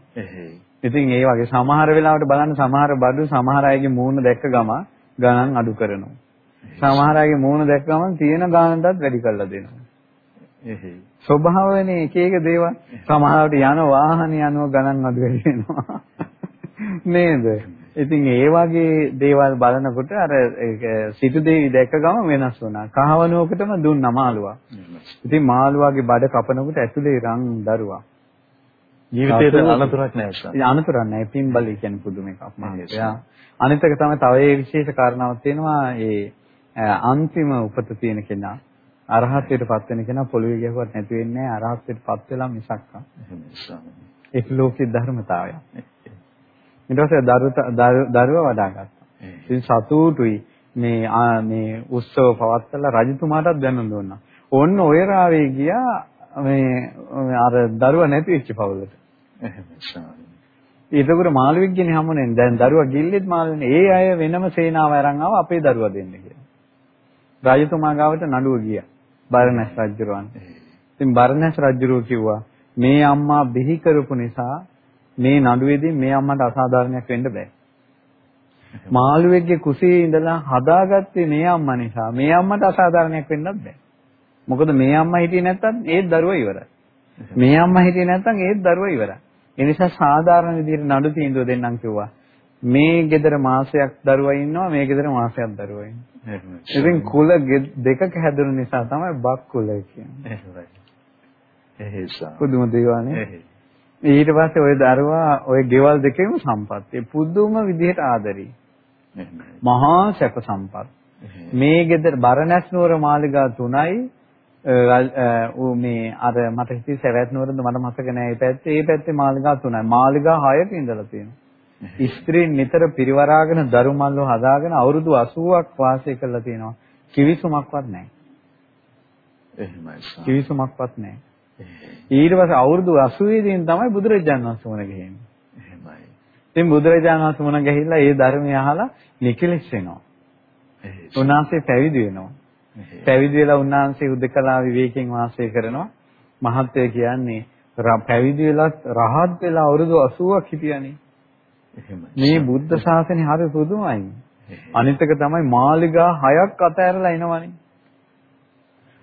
ඉතින් ඒ වගේ සමහර වෙලාවට බලන්න සමහර බඩු සමහර අයගේ මූණ දැක්ක ගම ගණන් අඩු කරනවා. සමහර අයගේ මූණ දැක්ක ගමන් තියෙන ගානටත් වැඩි කරලා දෙනවා. එහෙයි. ස්වභාවනේ එක එක දේවල් සමහරවිට යන වාහන යනවා ගණන් අඩු වෙනවා. නේද? ඉතින් ඒ වගේ දේවල් බලනකොට අර සිටු දෙවි දැක්ක ගම වෙනස් වුණා. කහවණුවකටම දුන්නා මාළුවා. ඉතින් මාළුවාගේ බඩ කපනකොට ඇතුලේ රන් දරුවා. ජීවිතේට අනතුරක් නැහැ. අනතුරක් නැහැ. පින්බලී කියන්නේ පුදුම එකක් මහත්තයා. අනිත් එක තමයි තව ඒ විශේෂ කාරණාවක් තියෙනවා. ඒ අන්තිම උපත තියෙන කෙනා අරහත්ත්වයටපත් වෙන කෙනා පොළොවේ ගැහුවත් නැති වෙන්නේ නැහැ අරහත්ත්වයටපත් වෙලා මිසක්. ඒක ලෝකේ ධර්මතාවය. ඊට පස්සේ දරුවා වඩා ගත්තා. ඉතින් සතුටුයි මේ මේ උත්සව පවත්වලා රජතුමාටත් දැනුම් දුන්නා. ඔන්න ඔය රාවේ ගියා මේ අර දරුවා නැති වෙච්ච පවුලට. ඒතකොට මාළුවෙක් ගෙන හමුනේ දැන් දරුවා ගිල්ලෙත් මාළුනේ ඒ අය වෙනම සේනාව අරන් ආව අපේ දරුවා දෙන්න කියලා. රජතුමා ගාවට නඩුව ගියා. බරණැස් රජුරවන්. ඉතින් බරණැස් රජුරෝ කිව්වා මේ අම්මා බිහි කරපු නිසා මේ නඩුවේදී මේ අම්මට අසාධාරණයක් වෙන්න බෑ. මාළුවෙක්ගේ කුසේ ඉඳලා හදාගත්තේ මේ අම්මා නිසා මේ අම්මට අසාධාරණයක් වෙන්නත් බෑ. මොකද මේ අම්මා හිටියේ නැත්තම් ඒත් දරුවා ඉවරයි. මේ අම්මා හිටියේ නැත්නම් ඒත් දරුවා ඉවරයි. ඒ නිසා සාධාරණ විදිහට නඩු තීන්දුව දෙන්නම් කිව්වා. මේ ගෙදර මාසයක් දරුවා ඉන්නවා මේ ගෙදර මාසයක් දරුවා ඉන්නවා. ඉතින් කුල දෙකක හැදුණු නිසා තමයි බක් කුල කියන්නේ. එහෙමයි. එහෙසා. පුදුම දේවානේ. ඊට පස්සේ ওই දරුවා ওই ගෙවල් දෙකේම සම්පත්. ඒ පුදුම විදිහට ආදරේ. මහා සැප සම්පත්. මේ ගෙදර බරණැස් නුවර මාලිගා තුනයි ඌ මේ අර මට හිතේ සවැත් නුවරද මට මතක නෑ ඒ පැත්තේ ඒ පැත්තේ මාලිගා තුනයි මාලිගා 6ක ඉඳලා තියෙනවා ස්ත්‍රීන් නිතර පිරිවරාගෙන දරු මල්ලෝ හදාගෙන අවුරුදු 80ක් වාසය කරලා තියෙනවා කිවිසුමක්වත් නැහැ එහෙමයි කිවිසුමක්වත් නැහැ ඊට පස්සේ අවුරුදු 80 දී තමයි බුදුරජාණන් වහන්සේ මුණ ගැහෙන්නේ එහෙමයි ඉතින් බුදුරජාණන් වහන්සේ මුණ ගැහිලා ඒ ධර්මය අහලා නිකලෙස් වෙනවා උන්වහන්සේ පැවිදි වෙනවා පැවිදි වෙලා උන්වහන්සේ උදකලා විවේකයෙන් වාසය කරනවා. මහත්ය කියන්නේ පැවිදි වෙලා රහත් වෙලා අවුරුදු 80ක් හිටියානේ. මේ බුද්ධ ශාසනය හරි පුදුමයි. අනිත් එක තමයි මාලිගා 6ක් අතහැරලා එනවනේ.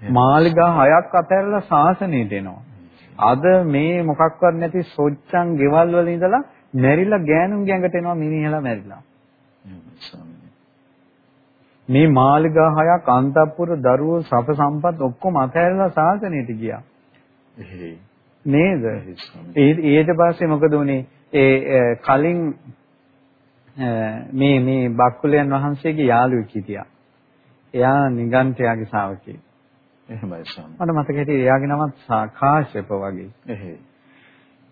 මාලිගා 6ක් අතහැරලා ශාසනයට එනවා. අද මේ මොකක්වත් නැති සොච්චන් ගෙවල් වල ඉඳලා මැරිලා ගෑනුන්ගේ ඇඟට එනවා මිනිහලා මැරිලා. මේ මාලිගා හයක් අන්තපුර දරුවෝ සප සම්පත් ඔක්කොම අතහැරලා සාසනයට ගියා. නේද? ඊට පස්සේ මොකද උනේ? ඒ කලින් මේ මේ බක්කුලයන් වහන්සේගේ යාළුවෙක් හිටියා. එයා නිගන්ඨයාගේ ශ්‍රාවකයෙක්. එහෙමයි ස්වාමී. මට මතක හිටියේ එයාගේ නම කාශ්‍යප වගේ. එහෙයි.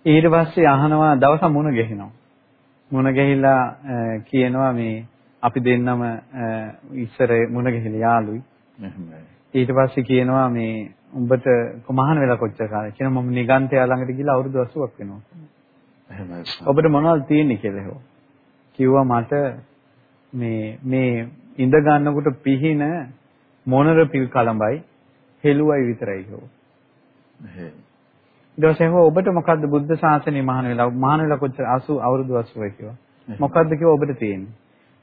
ඊට පස්සේ අහනවා දවස මුණ ගැහිනවා. මුණ ගැහිලා කියනවා මේ අපි දෙන්නම ඉස්සර මුණ ගැහිලා යාළුයි. ඊට පස්සේ කියනවා මේ උඹට මහාන වෙලා කොච්චර කාලෙ කියනවා මම නිගන්තයා ළඟට ගිහලා අවුරුදු 80ක් වෙනවා. එහෙමයි. ඔබට මොනවද තියෙන්නේ කියලා හෙව. කිව්වා මට මේ මේ ඉඳ ගන්නකොට පිහින මොනර පිල් කලඹයි හෙළුවයි විතරයි කිව්වා. ඊට පස්සේ ඔබට මොකද්ද බුද්ධ ශාසනය මහාන වෙලා මහාන වෙලා කොච්චර 80 අවුරුදු 80යි කිව්වා. මොකද්ද කිව්වා ඔබට තියෙන්නේ?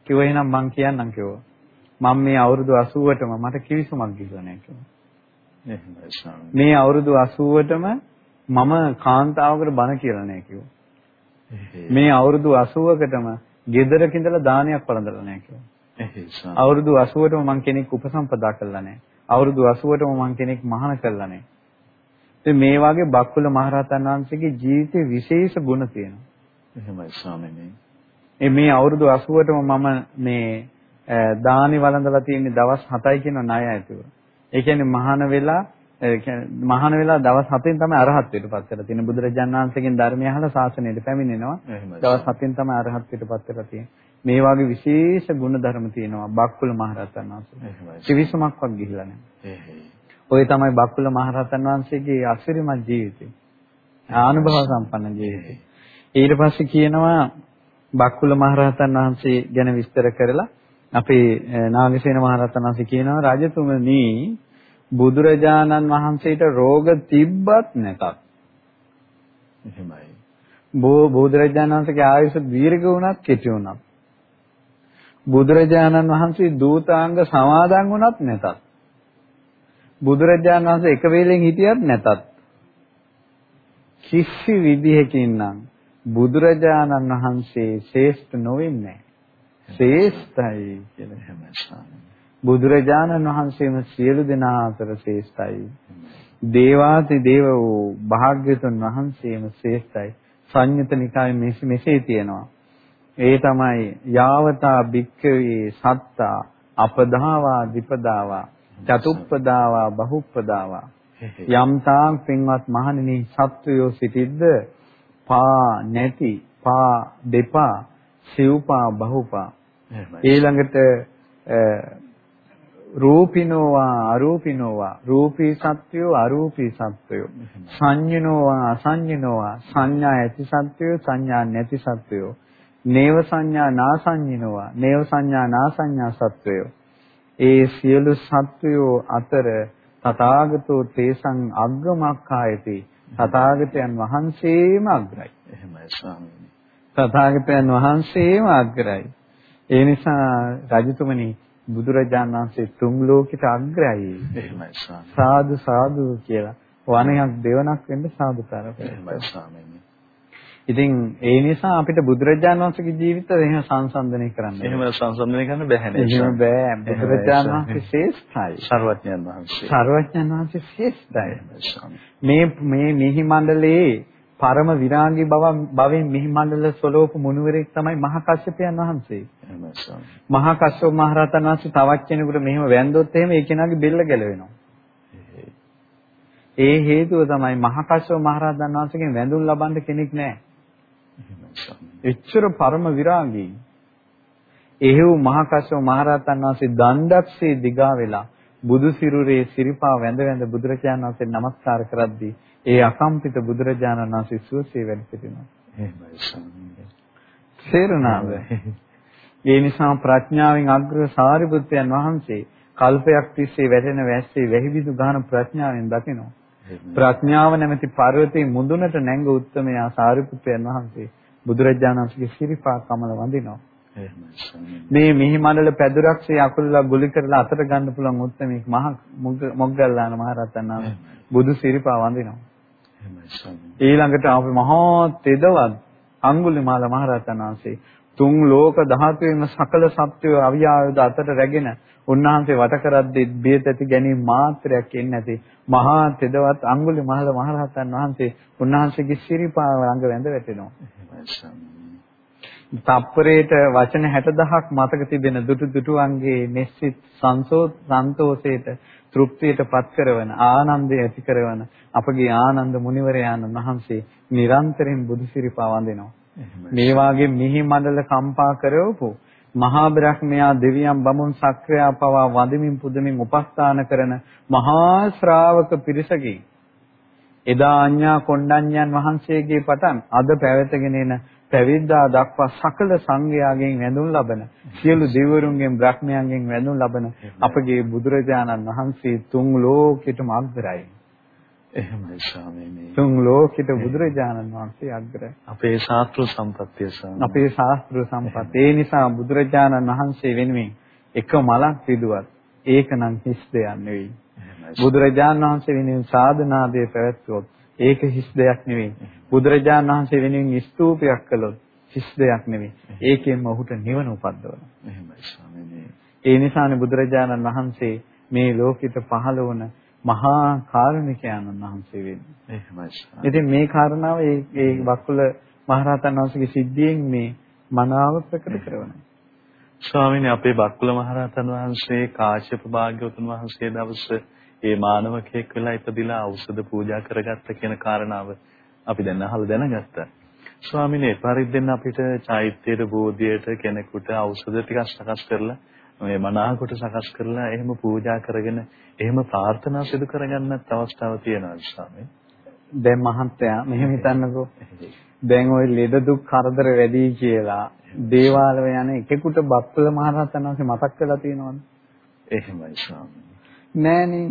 කිව්වා එහෙනම් මං කියන්නම් කිව්වා. මම මේ අවුරුදු 80ටම මට කිවිසුමක් ගිහලා නැහැ කිව්වා. මේ අවුරුදු 80ටම මම කාන්තාවකට බණ කියලා නැහැ කිව්වා. මේ අවුරුදු 80කටම ගෙදරක ඉඳලා දානයක් වළඳලා නැහැ කිව්වා. අවුරුදු 80ටම මං කෙනෙක් උපසම්පදා කළා නැහැ. අවුරුදු 80ටම මං කෙනෙක් මහාන කළා නැහැ. ඉතින් මේ වගේ බක්කුල මහරහතන් වහන්සේගේ ජීවිතේ විශේෂ ගුණ තියෙනවා. එහෙමයි ස්වාමීනි. මේ අවුරුදු 80ටම මම මේ දානි වළඳලා තියෙන දවස් 7යි කියන ණය ඇතුව. ඒ කියන්නේ මහාන වෙලා මහාන වෙලා දවස් 7න් තමයි අරහත්ත්වයට පත් කරලා තියෙන්නේ. බුදුරජාණන් වහන්සේගෙන් ධර්මය අහලා ශාසනයට පැමිණෙනවා. දවස් 7න් තමයි අරහත්ත්වයට පත් කරලා තියෙන්නේ. මේ වගේ විශේෂ ගුණ ධර්ම තියෙනවා බක්කුල මහරහතන් වහන්සේ. ත්‍රිවිසුමක්වත් ගිහිලා නැහැ. ඔය තමයි බක්කුල මහරහතන් වහන්සේගේ අසිරිමත් ජීවිතය. ආනුභව සම්පන්න ජීවිතය. ඊට පස්සේ කියනවා බක්කුල මහරහතන් වහන්සේ ගැන විස්තර කරලා අපේ නාගසේන මහරහතන් වහන්සේ කියනවා රජතුමනි බුදුරජාණන් වහන්සේට රෝග තිබ්බත් නැතත් එහෙමයි. බෝ බුදුරජාණන් වහන්සේගේ ආයුෂ දීර්ඝ වුණත් කෙටි වුණත් බුදුරජාණන් වහන්සේ දූතාංග සමාදන් වුණත් නැතත් බුදුරජාණන් වහන්සේ එක වේලෙන් හිටියත් නැතත් කිසි විදිහකින් නම් බුදුරජාණන් වහන්සේ ශ්‍රේෂ්ඨ නොවෙන්නේ ශ්‍රේෂ්ඨයි කියලා හැමසාම බුදුරජාණන් වහන්සේම සියලු දෙනා අතර ශ්‍රේෂ්ඨයි. දේවාති දේව වූ භාග්‍යතුන් වහන්සේම ශ්‍රේෂ්ඨයි. සංයුත නිකායේ මෙසේ තියෙනවා. ඒ තමයි යාවතා භික්ඛවේ සත්තා අපදාවා දීපදාවා චතුප්පදාවා බහුප්පදාවා. යම් තාං පින්වත් මහණෙනි සත්වයෝ සිටිද්ද පා නැති පා දෙපා සිව්පා බහුපා. ඊළඟට රූපිනෝවා අරූපිනෝවා. රූපී සත්වයෝ අරූපී සත්වයෝ. සංඤිනෝවා අසංඤිනෝවා සංඥා ඇති සත්වයෝ සංඥා නැති සත්වයෝ නේව සංඥා නාසංඤිනෝවා නේව සංඥා නාසංඥා සත්වයෝ ඒ සියලු සත්වයෝ අතර තථාගතෝ තේසං අග්ගමක්ඛායති තථාගතයන් වහන්සේම අග්‍රයි. එහෙමයි ස්වාමීනි. තථාගතයන් වහන්සේම අග්‍රයි. ඒ නිසා රජතුමනි බුදුරජාණන් වහන්සේ තුන් ලෝකෙට අග්‍රයි. එහෙමයි ස්වාමී. සාදු සාදු කියලා වණයක් දෙවනක් වෙන්න සාදුකාර එහෙමයි ස්වාමීනි. ඉතින් ඒ නිසා අපිට බුදුරජාණන් වහන්සේගේ ජීවිතය එහෙම සංසන්දනය කරන්න. එහෙම සංසන්දනය කරන්න බැහැ නේද? එහෙම බෑ. බුදුරජාණන් වහන්සේ ශ්‍රේෂ්ඨයි. සර්වඥයන් වහන්සේ. සර්වඥයන් වහන්සේ ශ්‍රේෂ්ඨයි. මේ මේ මිහි මණ්ඩලයේ පරම විරාගී බව භවෙන් මිහි මණ්ඩල සොලෝප මුනිවරයෙක් තමයි මහා කශ්‍යපයන් වහන්සේ. මහා කශ්‍යප මහ රහතන් වහන්සේ තවත් කෙනෙකුට මෙහෙම වැන්දොත් එහෙම ඒ කෙනාගේ බෙල්ල ගැලවෙනවා. ඒ හේතුව තමයි මහා කශ්‍යප මහ රහතන් වහන්සේගෙන් වැඳුම් ලබන්න කෙනෙක් නැහැ. එච්චර පරම විරාගී. එහෙව් මහා කශ්‍යප මහ රහතන් වහන්සේ දණ්ඩක්සේ දිගා වෙලා බුදු සිරුරේ සිරිපා වැඳ වැඳ බුදුරජාණන් වහන්සේ නමස්කාර කරද්දී ඒ අකම්පිත බුදුරජාණන් වහන්සේ සුවසේ වැඩ සිටිනවා. එහෙමයි ස්වාමීනි. තේරුණාද? ඒ නිසා ප්‍රඥාවෙන් අග්‍ර සාරිපුත්‍රයන් වහන්සේ කල්පයක් තිස්සේ වැටෙන වැස්සේ වැහිවිදු ගන්න ප්‍රඥාවෙන් දකිනවා. ප්‍රඥාව නැමැති පර්වතයේ මුදුනට නැංග උත්තමයා සාරිපුත්‍රයන් වහන්සේ බුදුරජාණන් වහන්සේගේ සිරිපා කමල වඳිනවා. මේ මිහි මණ්ඩල පැදුරක්සේ අකුලලා ගුලි කරලා අතට ගන්න පුළුවන් උත්තමෙක් මහ මොග්ගල්ලාන මහරහතන් වහන්සේ බුදු සිරිපා වඳිනවා. ඊළඟට අපි මහා තෙදවත් අඟුලිමාල මහරහතන් වහන්සේ තුන් ලෝක ධාතුවේම සකල සත්වය අවියාවද අතට රැගෙන උන්වහන්සේ වට කරද්දී බියත ඇති ගැනීම මාත්‍රයක් එන්නේ නැති මහා තෙදවත් අඟුලිමාල මහරහතන් වහන්සේ උන්වහන්සේගේ සිරිපා ළඟ වැඳ වැටෙනවා. තප්පරේට වචන 60000ක් මතක තිබෙන දුටු දුටුවන්ගේ මෙස්සිත් සංසෝත් සන්තෝෂේට තෘප්තියටපත් කරවන ආනන්දය ඇති කරවන අපගේ ආනන්ද මුනිවරයාණන් වහන්සේ නිරන්තරයෙන් බුදුසිරිපා වඳිනවා. මේ වාගේ මිහි මණ්ඩල කම්පා කරවපු මහා බ්‍රහ්මයා දෙවියන් බමුණු සක්‍රියා පවා වඳමින් පුදමින් උපස්ථාන කරන මහා ශ්‍රාවක පිරිසකි. එදා අඤ්ඤා කොණ්ඩඤ්ඤන් වහන්සේගේ පටන් අද පැවැතගෙන එන පැවිද්දා දක්වා සකල සංඝයාගෙන් වැඳුම් ලබන සියලු දෙවිවරුන්ගෙන් බ්‍රහ්මයන්ගෙන් වැඳුම් ලබන අපගේ බුදුරජාණන් වහන්සේ තුන් ලෝකෙටම අග්‍රයි. එහෙමයි ස්වාමීනි. තුන් ලෝකෙට බුදුරජාණන් වහන්සේ අග්‍රයි. අපේ ශාස්ත්‍ර සම්පත්තිය ස්වාමීනි. අපේ ශාස්ත්‍ර සම්පත්. ඒ නිසා බුදුරජාණන් වහන්සේ වෙනුවෙන් එක මලක් පිදුවත් ඒකනම් හිස් දෙයක් නෙවෙයි. බුදුරජාණන් වහන්සේ වෙනුවෙන් සාධනාදේ පැවැත්වුවොත් ඒක හිස් දෙයක් නෙවෙයි. බුදුරජාණන් වහන්සේ වෙනුවෙන් ස්තූපයක් කළොත් හිස් දෙයක් නෙවෙයි. ඒකෙන්ම ඔහුට නිවන උපද්දවන. එහෙමයි ස්වාමීනි. ඒ නිසානේ බුදුරජාණන් වහන්සේ මේ ලෝකෙට පහළ වුණ මහා කාරුණිකයන්න් වහන්සේ වෙන්නේ. එහෙමයි. ඉතින් මේ කාරණාව ඒ ඒ වක්කුල මහරහතන් වහන්සේගේ සිද්ධියෙන් මේ මනාව ප්‍රකට කරනවා. ස්වාමීනි අපේ බක්කුල මහරහතන් වහන්සේ කාශ්‍යප භාග්‍යවතුන් වහන්සේ දවසේ ඒ මානවකයෙක් වෙලා ඉපදිලා ඖෂධ පූජා කරගත්ත කියන කාරණාව අපි දැන් අහලා දැනගත්තා. ස්වාමීනි පරිද්දෙන් අපිට චෛත්‍යයට බෝධියට කෙනෙකුට ඖෂධ ටිකක් සකස් කරලා මේ මනාකොට සකස් කරලා එහෙම පූජා කරගෙන එහෙම ප්‍රාර්ථනා සිදු කරගන්නත් අවස්ථාව තියෙනවා ස්වාමීනි. දැන් මහත්තයා මෙහෙම හිතන්නකෝ. දැන් ওই ලෙඩ දුක් කරදර වැඩි කියලා දේවාලව යන එකෙකුට බක්කල මහරහතන් වහන්සේ මතක් කරලා තියෙනවද? එහෙමයි ස්වාමීනි. නෑනේ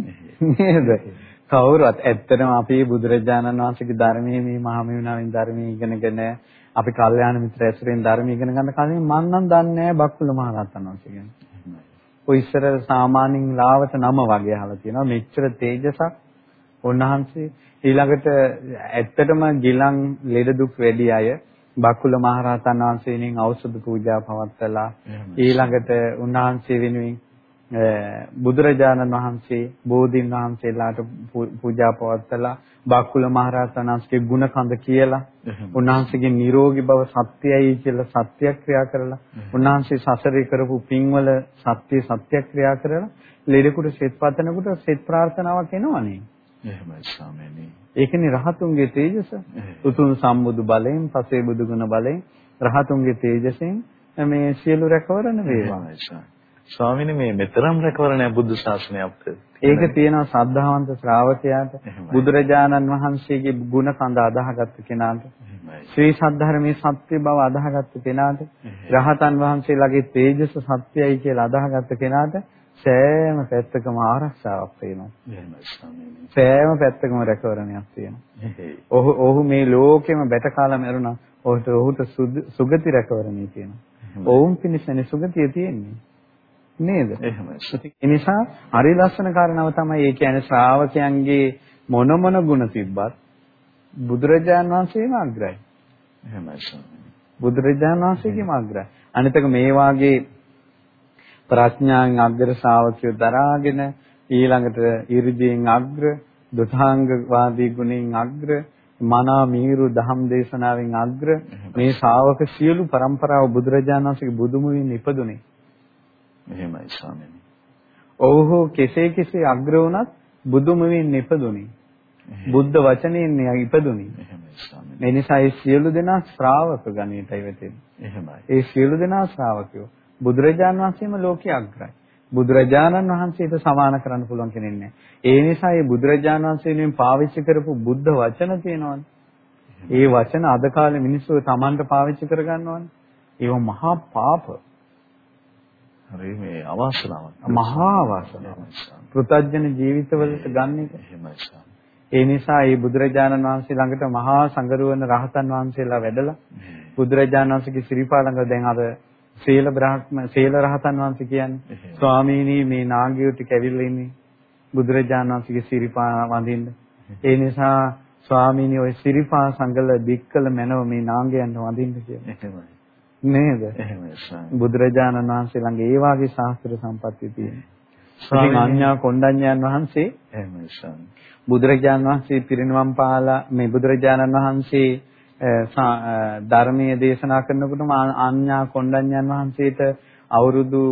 නේද? කවුරුත් ඇත්තටම අපි බුදුරජාණන් වහන්සේගේ ධර්මයේ මේ මහමෙවුනාවෙන් ධර්මයේ ඉගෙනගෙන අපි කල්යාණ මිත්‍ර ඇසුරෙන් ධර්මයේ ඉගෙන ගන්න කලින් මම නම් දන්නේ නෑ බක්කුල මහරහතන් වහන්සේ ගැන. ඔය ඉස්සර සාමාන්‍යයෙන් ලාවට නම වගේ අහලා තියෙනවා. මෙච්චර තේජසක් උන්වහන්සේ ඊළඟට ඇත්තටම ගිලන් ලෙඩ දුක් වැඩි අය බකුල මහරහතන් වහන්සේගෙන් ඖෂධ පූජා පවත්වලා ඊළඟට උන්වහන්සේ වෙනුවෙන් බුදුරජාණන් වහන්සේ බෝධීන් වහන්සේලාට පූජා පවත්වලා බාකුල මහරහතන් වහන්සේගේ ගුණ කඳ කියලා උන්වහන්සේගේ නිරෝගී බව සත්‍යයි කියලා සත්‍යක්‍රියා කරලා උන්වහන්සේ සසරේ කරපු පින්වල සත්‍ය සත්‍යක්‍රියා කරලා ලෙඩෙකුට සෙත් පතනකොට සෙත් ප්‍රාර්ථනාවක් එනවනේ. එහෙමයි ස්වාමීනි. ඒකනේ රහතුන්ගේ තේජස. උතුම් සම්බුදු බලයෙන් පසේ බුදු ගුණ බලයෙන් රහතුන්ගේ තේජසෙන් මේ සියලු රැකවරණ වේවා ස්වාමීනි මේ මෙතරම් රැකවරණය බුද්ධ ශාසනය අපිට ඒක තියෙනවා සද්ධාවන්ත ශ්‍රාවකයාට බුදුරජාණන් වහන්සේගේ ගුණ කඳ අදාහගත්ත කෙනාට ශ්‍රී සද්ධර්මයේ සත්‍ය බව අදාහගත්ත කෙනාට රහතන් වහන්සේලාගේ තේජස සත්‍යයි කියලා අදාහගත්ත කෙනාට සෑම පැත්තකම ආරක්ෂාවක් තියෙනවා සෑම පැත්තකම රැකවරණයක් තියෙනවා. ඔහු ඔහු මේ ලෝකෙම බැටකාලා මරුණා ඔහුට ඔහුට සුගති රැකවරණිය තියෙනවා. ඔවුන් පිණිසනේ සුගතිය තියෙන්නේ නේද? එහෙමයි. ඒ නිසා හරි ලස්සන කාරණාව තමයි ඒ කියන්නේ ශ්‍රාවකයන්ගේ මොන මොන ගුණ තිබ්බත් බුදුරජාන් වහන්සේම අග්‍රයි. එහෙමයි. බුදුරජාන් වහන්සේගේම අග්‍රයි. අනිත් එක මේ වාගේ ප්‍රඥාවෙන් අග්‍ර ශ්‍රාවකයෝ දරාගෙන ඊළඟට 이르දීන් අග්‍ර දුතාංගවාදී ගුණෙන් අග්‍ර මනා මීරු දහම් දේශනාවෙන් අග්‍ර මේ ශා วก සියලු પરම්පරාව බුදුරජාණන් වහන්සේගේ බුදුමුවින් ඉපදුනේ එහෙමයි ස්වාමීනි. ඔව්හු කෙසේ කෙසේ අග්‍ර වුණත් බුදුමුවින් ඉපදුනේ. බුද්ධ වචනයෙන් ඉපදුනේ. මේ නිසා ඒ සියලු දෙනා ශ්‍රාවක ගණයටයි වෙතෙන්නේ. එහෙමයි. ඒ සියලු දෙනා ශ්‍රාවකයෝ. බුදුරජාණන් වහන්සේම ලෝකයේ අග්‍රයි. බුදුරජාණන් වහන්සේට සමාන කරන්න පුළුවන් කෙනෙක් නැහැ. ඒ නිසා මේ බුදුරජාණන් වහන්සේගෙන් පාවිච්චි කරපු බුද්ධ වචන තියෙනවනේ. ඒ වචන අද කාලේ මිනිස්සු Tamanට පාවිච්චි කරගන්නවනේ. ඒව මහා පාප. හරි මේ අවාසනාවක්. මහා අවාසනාවක්. පෘථජන ජීවිතවලට ගන්න එක. එහෙමයි ඒ නිසා මේ බුදුරජාණන් වහන්සේ ළඟට මහා සංගරුවන රහතන් වහන්සේලා වැඩලා බුදුරජාණන් වහන්සේගේ සිරිපා ළඟ දැන් අර සීල බ්‍රහ්ම සීල රහතන් වහන්සේ කියන්නේ ස්වාමීනි මේ නාගයෝ ටික ඇවිල්ලා ඉන්නේ බුදුරජාණන් වහන්සේගේ සිරිපා වඳින්න. ඒ නිසා ස්වාමීනි ওই සිරිපා සංගල දික්කල මැනව මේ නාගයන්ට වඳින්න කියලා. නේද? බුදුරජාණන් වහන්සේ ළඟ ඒ වාගේ ශාස්ත්‍ර සම්පත්තිය තියෙනවා. ස්වාමීන් අඤ්ඤා කොණ්ඩඤ්ඤයන් වහන්සේ එහෙමයි ස්වාමී. බුදුරජාණන් වහන්සේ පිරිනිවන් පාලා මේ බුදුරජාණන් වහන්සේ ධර්මයේ දේශනා කරනකොටම ආඥා කොණ්ඩඤ්ඤන් වහන්සේට අවුරුදු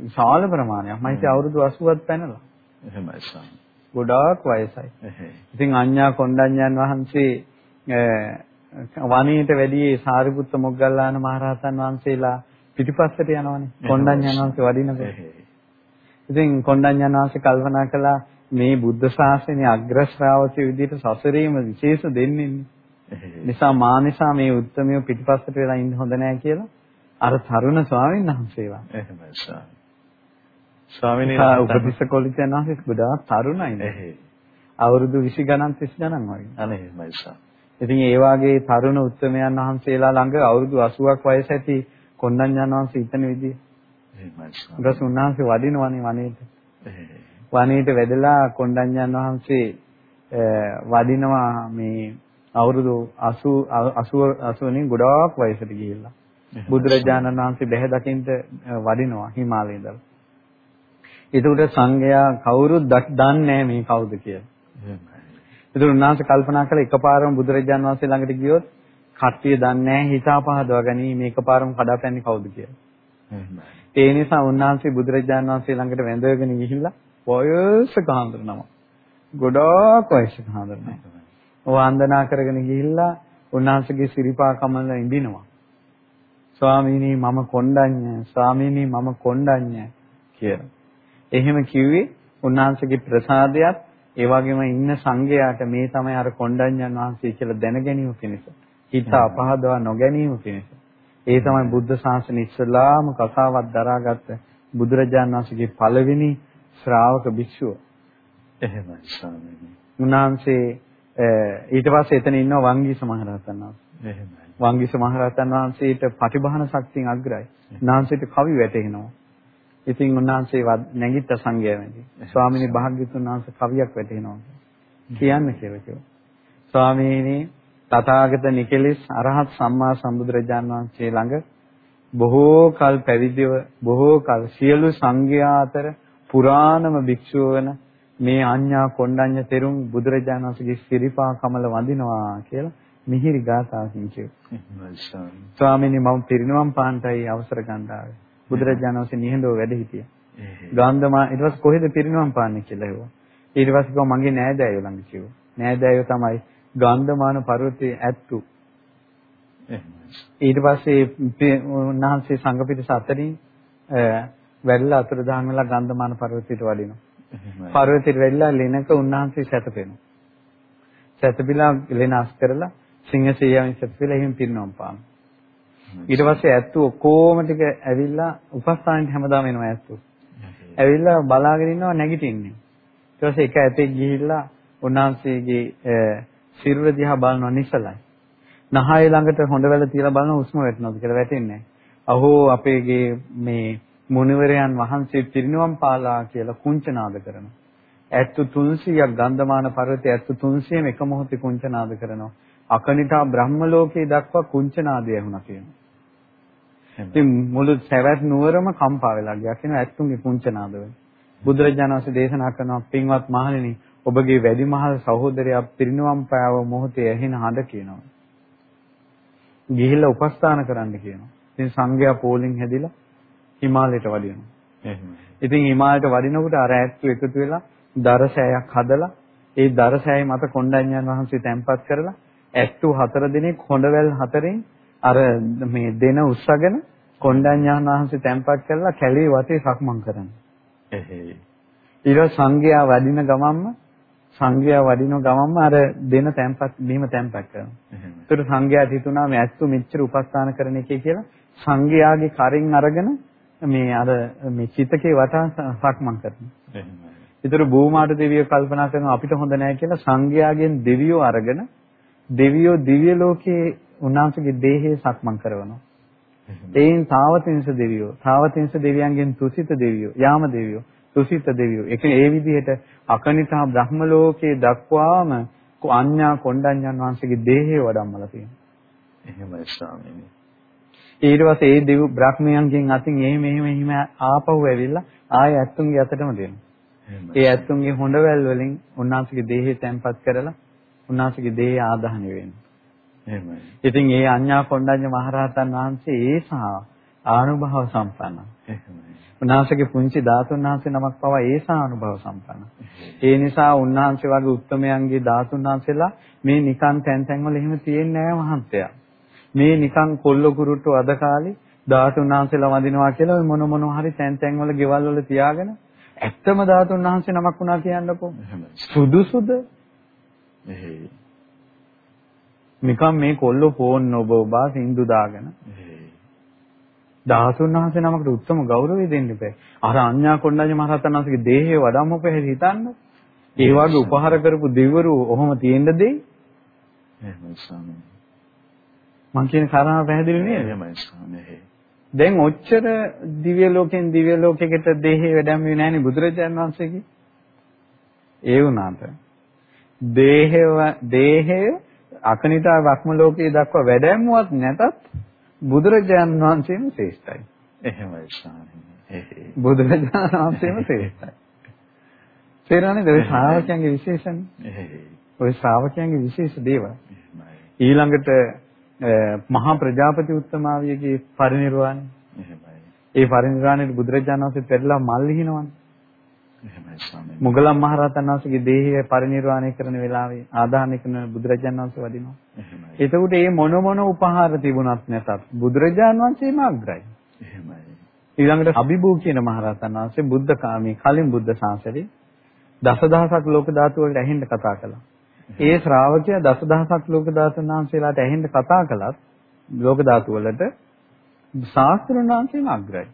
විශාල ප්‍රමාණයක් මම හිතේ අවුරුදු 80ක් පැනලා. එහෙමයි සම්. ගොඩාක් වයසයි. ඉතින් ආඥා කොණ්ඩඤ්ඤන් වහන්සේ වනයේට වැඩි සාරිපුත්ත මොග්ගල්ලාන මහරහතන් වහන්සේලා පිටිපස්සට යනවනේ. කොණ්ඩඤ්ඤන් වහන්සේ වඩිනකොට. ඉතින් කොණ්ඩඤ්ඤන් වහන්සේ කල්පනා කළා මේ බුද්ධ ශාසනයේ අග්‍ර ශ්‍රාවකයෙකු විදිහට සසරේම විශේෂ දෙන්නේ නිසා මා නිසා මේ උත්තරමිය පිටිපස්සට වෙලා ඉන්න හොඳ නෑ කියලා අර තරුණ ස්වාමීන් වහන්සේලා. එහෙමයි ස්වාමී. ස්වාමීන් වහන්සේ උපතිස්ස කොලිතයන් වහන්සේ ගොඩාක් තරුණයි. අවුරුදු 20 ගණන් 30 ගණන් වගේ. අනේ එහෙමයි ස්වාමී. ඉතින් ඒ වාගේ තරුණ උත්තරමයන් වහන්සේලා ළඟ අවුරුදු 80ක් වයස ඇති කොණ්ඩඤ්ඤාන වහන්සේ ඉතන විදිය. එහෙමයි. ඊට උන්වහන්සේ වඩිනවනේ වනයේට. වනයේට වැදලා කොණ්ඩඤ්ඤාන වහන්සේ වඩිනවා මේ අවුරුදු 80 80 80 ගොඩාක් වයසට ගිහිල්ලා බුදුරජාණන් වහන්සේ බැහැ දකින්න වඩිනවා හිමාලයේ ඉඳලා. ඒකට සංඝයා කවුරුත් දන්නේ නැහැ මේ කවුද කියලා. ඒතර උන්වහන්සේ කල්පනා කළා එකපාරම බුදුරජාණන් වහන්සේ ළඟට ගියොත් කට්ටිය දන්නේ නැහැ හිතා පහදවා ගනි මේ එකපාරම කඩාපැන්නේ කවුද කියලා. ඒ නිසා උන්වහන්සේ බුදුරජාණන් වහන්සේ ළඟට වැඳගෙන ගිහිල්ලා වයසක හඳුනනවා. ගොඩාක් වයසක හඳුනනවා. වන්දනා කරගෙන ගිහිල්ලා උන්වහන්සේගේ සිරිපා කමල ඉඳිනවා. ස්වාමීනි මම කොණ්ඩඤ්ඤ ස්වාමීනි මම කොණ්ඩඤ්ඤ කියලා. එහෙම කිව්වේ උන්වහන්සේගේ ප්‍රසාදයක් ඒ වගේම ඉන්න සංඝයාට මේ තමයි අර කොණ්ඩඤ්ඤන් වහන්සේ කියලා දැන ගැනීම පිණිස. හිත අපහදවා නොගැනීම පිණිස. ඒ තමයි බුද්ධ ශාසනය ඉස්සලාම කතාවක් දරාගත්ත බුදුරජාණන් වහන්සේගේ පළවෙනි ශ්‍රාවක භික්ෂුව. එහෙමයි ස්වාමීනි. උන්වහන්සේ ඊට පස්සේ එතන ඉන්නවා වංගීස මහරහතන් වහන්සේ. එහෙමයි. වංගීස මහරහතන් වහන්සේට පටිභාන ශක්තියෙන් අග්‍රයි. උන්වහන්සේට කවි වැටෙනවා. ඉතින් උන්වහන්සේ නැගිට වෙන්නේ. ස්වාමීනි භාග්‍යතුන් වහන්සේ කවියක් වැටෙනවා. කියන්න කියලා කිව්වා. ස්වාමීනි තථාගත නිකලෙස් අරහත් සම්මා සම්බුදුරජාන් වහන්සේ ළඟ බොහෝ කල් පැවිදිව බොහෝ කල් සියලු සංඝයා අතර පුරාණම භික්ෂුව වන මේ අඤ්ඤා කොණ්ඩඤ්ඤ තෙරුන් බුදුරජාණන් වහන්සේගේ සිරිපා කමල වඳිනවා කියලා මිහිරි ගාථාකින් කියුවා. ස්වාමීනි මම පිරිනවම් පාන්ටයි අවසර ගන්න ආවේ. බුදුරජාණන් වහන්සේ නිහඬව වැඩ හිටියා. ගාන්ධමා ඊට පස්සේ කොහෙද පිරිනවම් පාන්නේ කියලා ඇහුවා. ඊට පස්සේ කිව්වා මගේ නෑදෑයෝ ළඟ කිව්වා. නෑදෑයෝ තමයි ගාන්ධමාන පර්වතයේ ඇත්තු. ඊට පස්සේ උන්වහන්සේ සංඝ පිටස අතරින් වැඩලා අතුරුදහන් වෙලා ගන්ධමාන පර්වතයට වඩිනවා. පර්වතයට වෙලා ලෙනක උන්වහන්සේ සැතපෙනවා. සැතපීලා ලෙන අස් කරලා සිංහසීයාවෙන් සැතපීලා එහෙම පිරිනවම් පානවා. ඊට පස්සේ ඇත්තු ඔක්කොම ටික ඇවිල්ලා උපස්ථානෙට හැමදාම එනවා ඇත්තු. ඇවිල්ලා බලාගෙන ඉන්නවා නැගිටින්නේ. ඊට පස්සේ එක ඇතෙක් ගිහිල්ලා උන්වහන්සේගේ සිරුර දිහා බලනවා නිසලයි. නහය ළඟට හොඬවැල තියලා බලන හුස්ම වැටෙනවද කියලා වැටෙන්නේ. අහෝ අපේගේ මේ මුනිවරයන් වහන්සේ පිරිනිවන් පාලා කියලා කුංචනාද කරනවා. ඇත්තු 300ක් ගන්ධමාන පර්වතයේ ඇත්තු 300ම එක මොහොතේ කුංචනාද කරනවා. අකනිටා බ්‍රහ්ම ලෝකයේ දක්වා කුංචනාදය ඇහුණා කියනවා. ඉතින් මුළු සවැත් නුවරම කම්පා වෙලා ගියා කියන ඇත්තුන්ගේ කුංචනාද වෙන. බුදුරජාණන් වහන්සේ දේශනා කරනවා පින්වත් මහණෙනි ඔබගේ වැඩිමහල් සහෝදරයා පිරිනුවම් පෑව මොහොතේ ඇහෙන හඬ කියනවා. ගිහිල්ලා උපස්ථාන කරන්න කියනවා. ඉතින් සංඝයා පෝලිං හැදිලා හිමාලයට වඩිනවා. ඉතින් හිමාලයට වඩිනකොට අර ඇත්තු එකතු වෙලා දරසෑයක් හදලා ඒ දරසෑය මත කොණ්ඩඤ්ඤන් වහන්සේ තැන්පත් කරලා ඇත්තු හතර දිනක් හොඬවැල් හතරෙන් අර මේ දෙන උස්සගෙන කොණ්ඩඤ්ඤන් වහන්සේ තැන්පත් කරලා කැලේ වටේ සක්මන් කරනවා. එහෙයි. ඊට සංඝයා වඩින ගමන්ම සංඝයා වඩින ගමන්ම අර දෙන තැන්පත් බීම තැන්පත් කරනවා. ඒතර සංඝයාට හිතුණා මේ ඇත්තු මෙච්චර උපස්ථාන කරන එකේ කියලා සංඝයාගේ කරින් අරගෙන මේ අර මේ චිතකේ වටා සක්මන් කරනවා. ඒතර භූමාට දෙවියෝ කල්පනා කරනවා අපිට හොඳ නැහැ කියලා සංඝයාගෙන් දෙවියෝ අරගෙන දෙවියෝ දිව්‍ය ලෝකයේ උන්වහන්සේගේ දේහය සක්මන් කරනවා. එයින් තාවතින්ස දෙවියෝ, තාවතින්ස දෙවියන්ගෙන් තුසිත දෙවියෝ, යාම දෙවියෝ, තුසිත දෙවියෝ. ඒක ඒ විදිහට අකනිතා බ්‍රහ්ම ලෝකයේ දක්වාම අඤ්ඤා කොණ්ඩඤ්ඤන් වහන්සේගේ දේහය වඩම්මලා තියෙනවා. එහෙමයි ස්වාමීනි. ඊට පස්සේ ඒ දෙව් බ්‍රහ්මයන්ගෙන් අතින් එහෙම එහෙම එහෙම ආපහු ඇවිල්ලා ආය ඇත්තුන්ගේ අතටම දෙනවා. ඒ ඇත්තුන්ගේ හොඬවැල් වලින් උන්වහන්සේගේ දේහය තැන්පත් කරලා උන්වහන්සේගේ දේහය ආදාහණය වෙනවා. එහෙමයි. ඉතින් ඒ අඤ්ඤා කොණ්ඩඤ්ඤ මහරහතන් වහන්සේ ඒ සහ ආනුභව සම්පන්න. එහෙමයි. උන්වහන්සේගේ පුංචි ධාතුන් වහන්සේ නමක් පවා ඒ සහ අනුභව සම්පන්න. ඒ නිසා උන්වහන්සේ වගේ උත්තමයන්ගේ ධාතුන් වහන්සේලා මේ නිකන් තැන් තැන් වල එහෙම තියෙන්නේ නැහැ මහන්තයා. මේ නිකන් කොල්ල කුරුට්ටු අද කාලේ ධාතුන් වහන්සේලා වඳිනවා කියලා මොන මොන හරි තැන් තැන් වල ගෙවල් වල තියාගෙන ඇත්තම ධාතුන් වහන්සේ නමක් වුණා කියන්නකෝ. සුදුසුද? එහෙයි. නිකම් මේ කොල්ලෝ ෆෝන් ඔබ ඔබා සින්දු දාගෙන ධාතුන් වහන්සේ නමකට උත්තම ගෞරවය දෙන්න බෑ. අර අඤ්ඤා කොණ්ඩඤ්ඤ මහරහතන් වහන්සේගේ දේහය වඩම්ම පැහැදිලි හිතන්න. ඒ වගේ උපහාර කරපු දෙවිවරු ඔහොම තියෙන්න දෙයි. එහෙමයි ස්වාමීනි. මං කියන කාරණා පැහැදිලි නේද? එහෙමයි ස්වාමීනි. දැන් ඔච්චර දිව්‍ය ලෝකෙන් දිව්‍ය ලෝකයකට දේහය වැඩම්වේ නැහෙනි බුදුරජාණන් වහන්සේගේ. ඒ වුණාට දේහය දේහය අකනිතා වක්ම ලෝකයේ දක්වා වැඩැමුවත් නැතත් බුදුරජාණන් වහන්සේම ශ්‍රේෂ්ඨයි. එහෙමයි ස්වාමීනි. බුදුරජාණන් වහන්සේම ශ්‍රේෂ්ඨයි. තේරෙනවද? ඔය ශ්‍රාවකයන්ගේ විශේෂන්නේ. ඔය ශ්‍රාවකයන්ගේ විශේෂ දේවල්. ඊළඟට මහා ප්‍රජාපති උත්තමාවියගේ පරිනිර්වාණය. ඒ පරිනිර්වාණයට බුදුරජාණන් වහන්සේ පෙරලා මල් ලිහිනවනේ. මුගලන් මහරහතන් වහන්සේගේ දේහය පරිනිර්වාණය කරන වෙලාවේ ආදාහනය කරන බුදුරජාණන් වහන්සේ වදිනවා. එතකොට මේ මොන මොන උපහාර තිබුණත් නැතත් බුදුරජාණන් වහන්සේම අග්‍රයි. එහෙමයි. ඊළඟට අභිභූ කියන මහරහතන් වහන්සේ බුද්ධ කාමී කලින් බුද්ධ ශාසනයේ දසදහසක් ලෝක ධාතු වලට ඇහෙන්න කතා කළා. ඒ ශ්‍රාවකයා දසදහසක් ලෝක ධාතුන් වහන්සේලාට ඇහෙන්න කතා කළත් ලෝක ධාතු වලට ශාස්ත්‍රඥ වහන්සේම අග්‍රයි.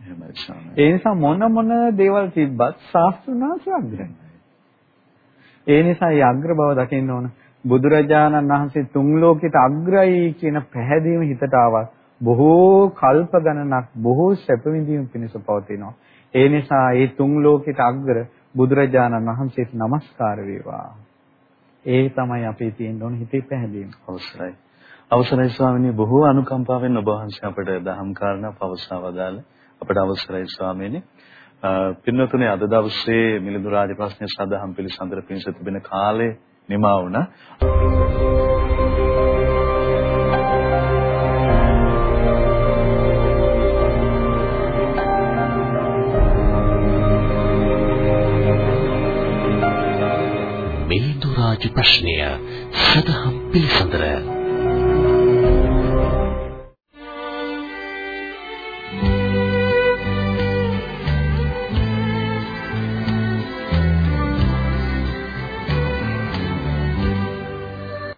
එහෙමයි ස්වාමී. ඒ නිසා මොන මොන දේවල් තිබ්බත් ශාස්ත්‍රඥාසි අග්‍රයි. ඒ නිසා මේ අග්‍ර බව දකින්න ඕන. බුදුරජාණන් වහන්සේ තුන් ලෝකෙට අග්‍රයි කියන පැහැදීම හිතට ආවා. බොහෝ කල්ප ගණනක් බොහෝ සැප විඳීම පිණිස පවතිනවා. ඒ නිසා මේ තුන් ලෝකෙට අග්‍ර බුදුරජාණන් වහන්සේට নমස්කාර වේවා. ඒ තමයි අපේ තියෙන්න ඕන හිතේ පැහැදීම. අවසරයි. අවසරයි ස්වාමිනී බොහෝ අනුකම්පාවෙන් ඔබ වහන්සේ අපට දහම් කාරණා පවසා වදාළ අපට අවසරයි ස්වාමීනි. පින්නතුනේ අද දවසේ මිලිඳු රාජ ප්‍රශ්න සඳහන් පිළිසඳර පිණිස තිබෙන කාලේ නිමා වුණා. මිලිඳු රාජ ප්‍රශ්නය සදහම් පිළිසඳර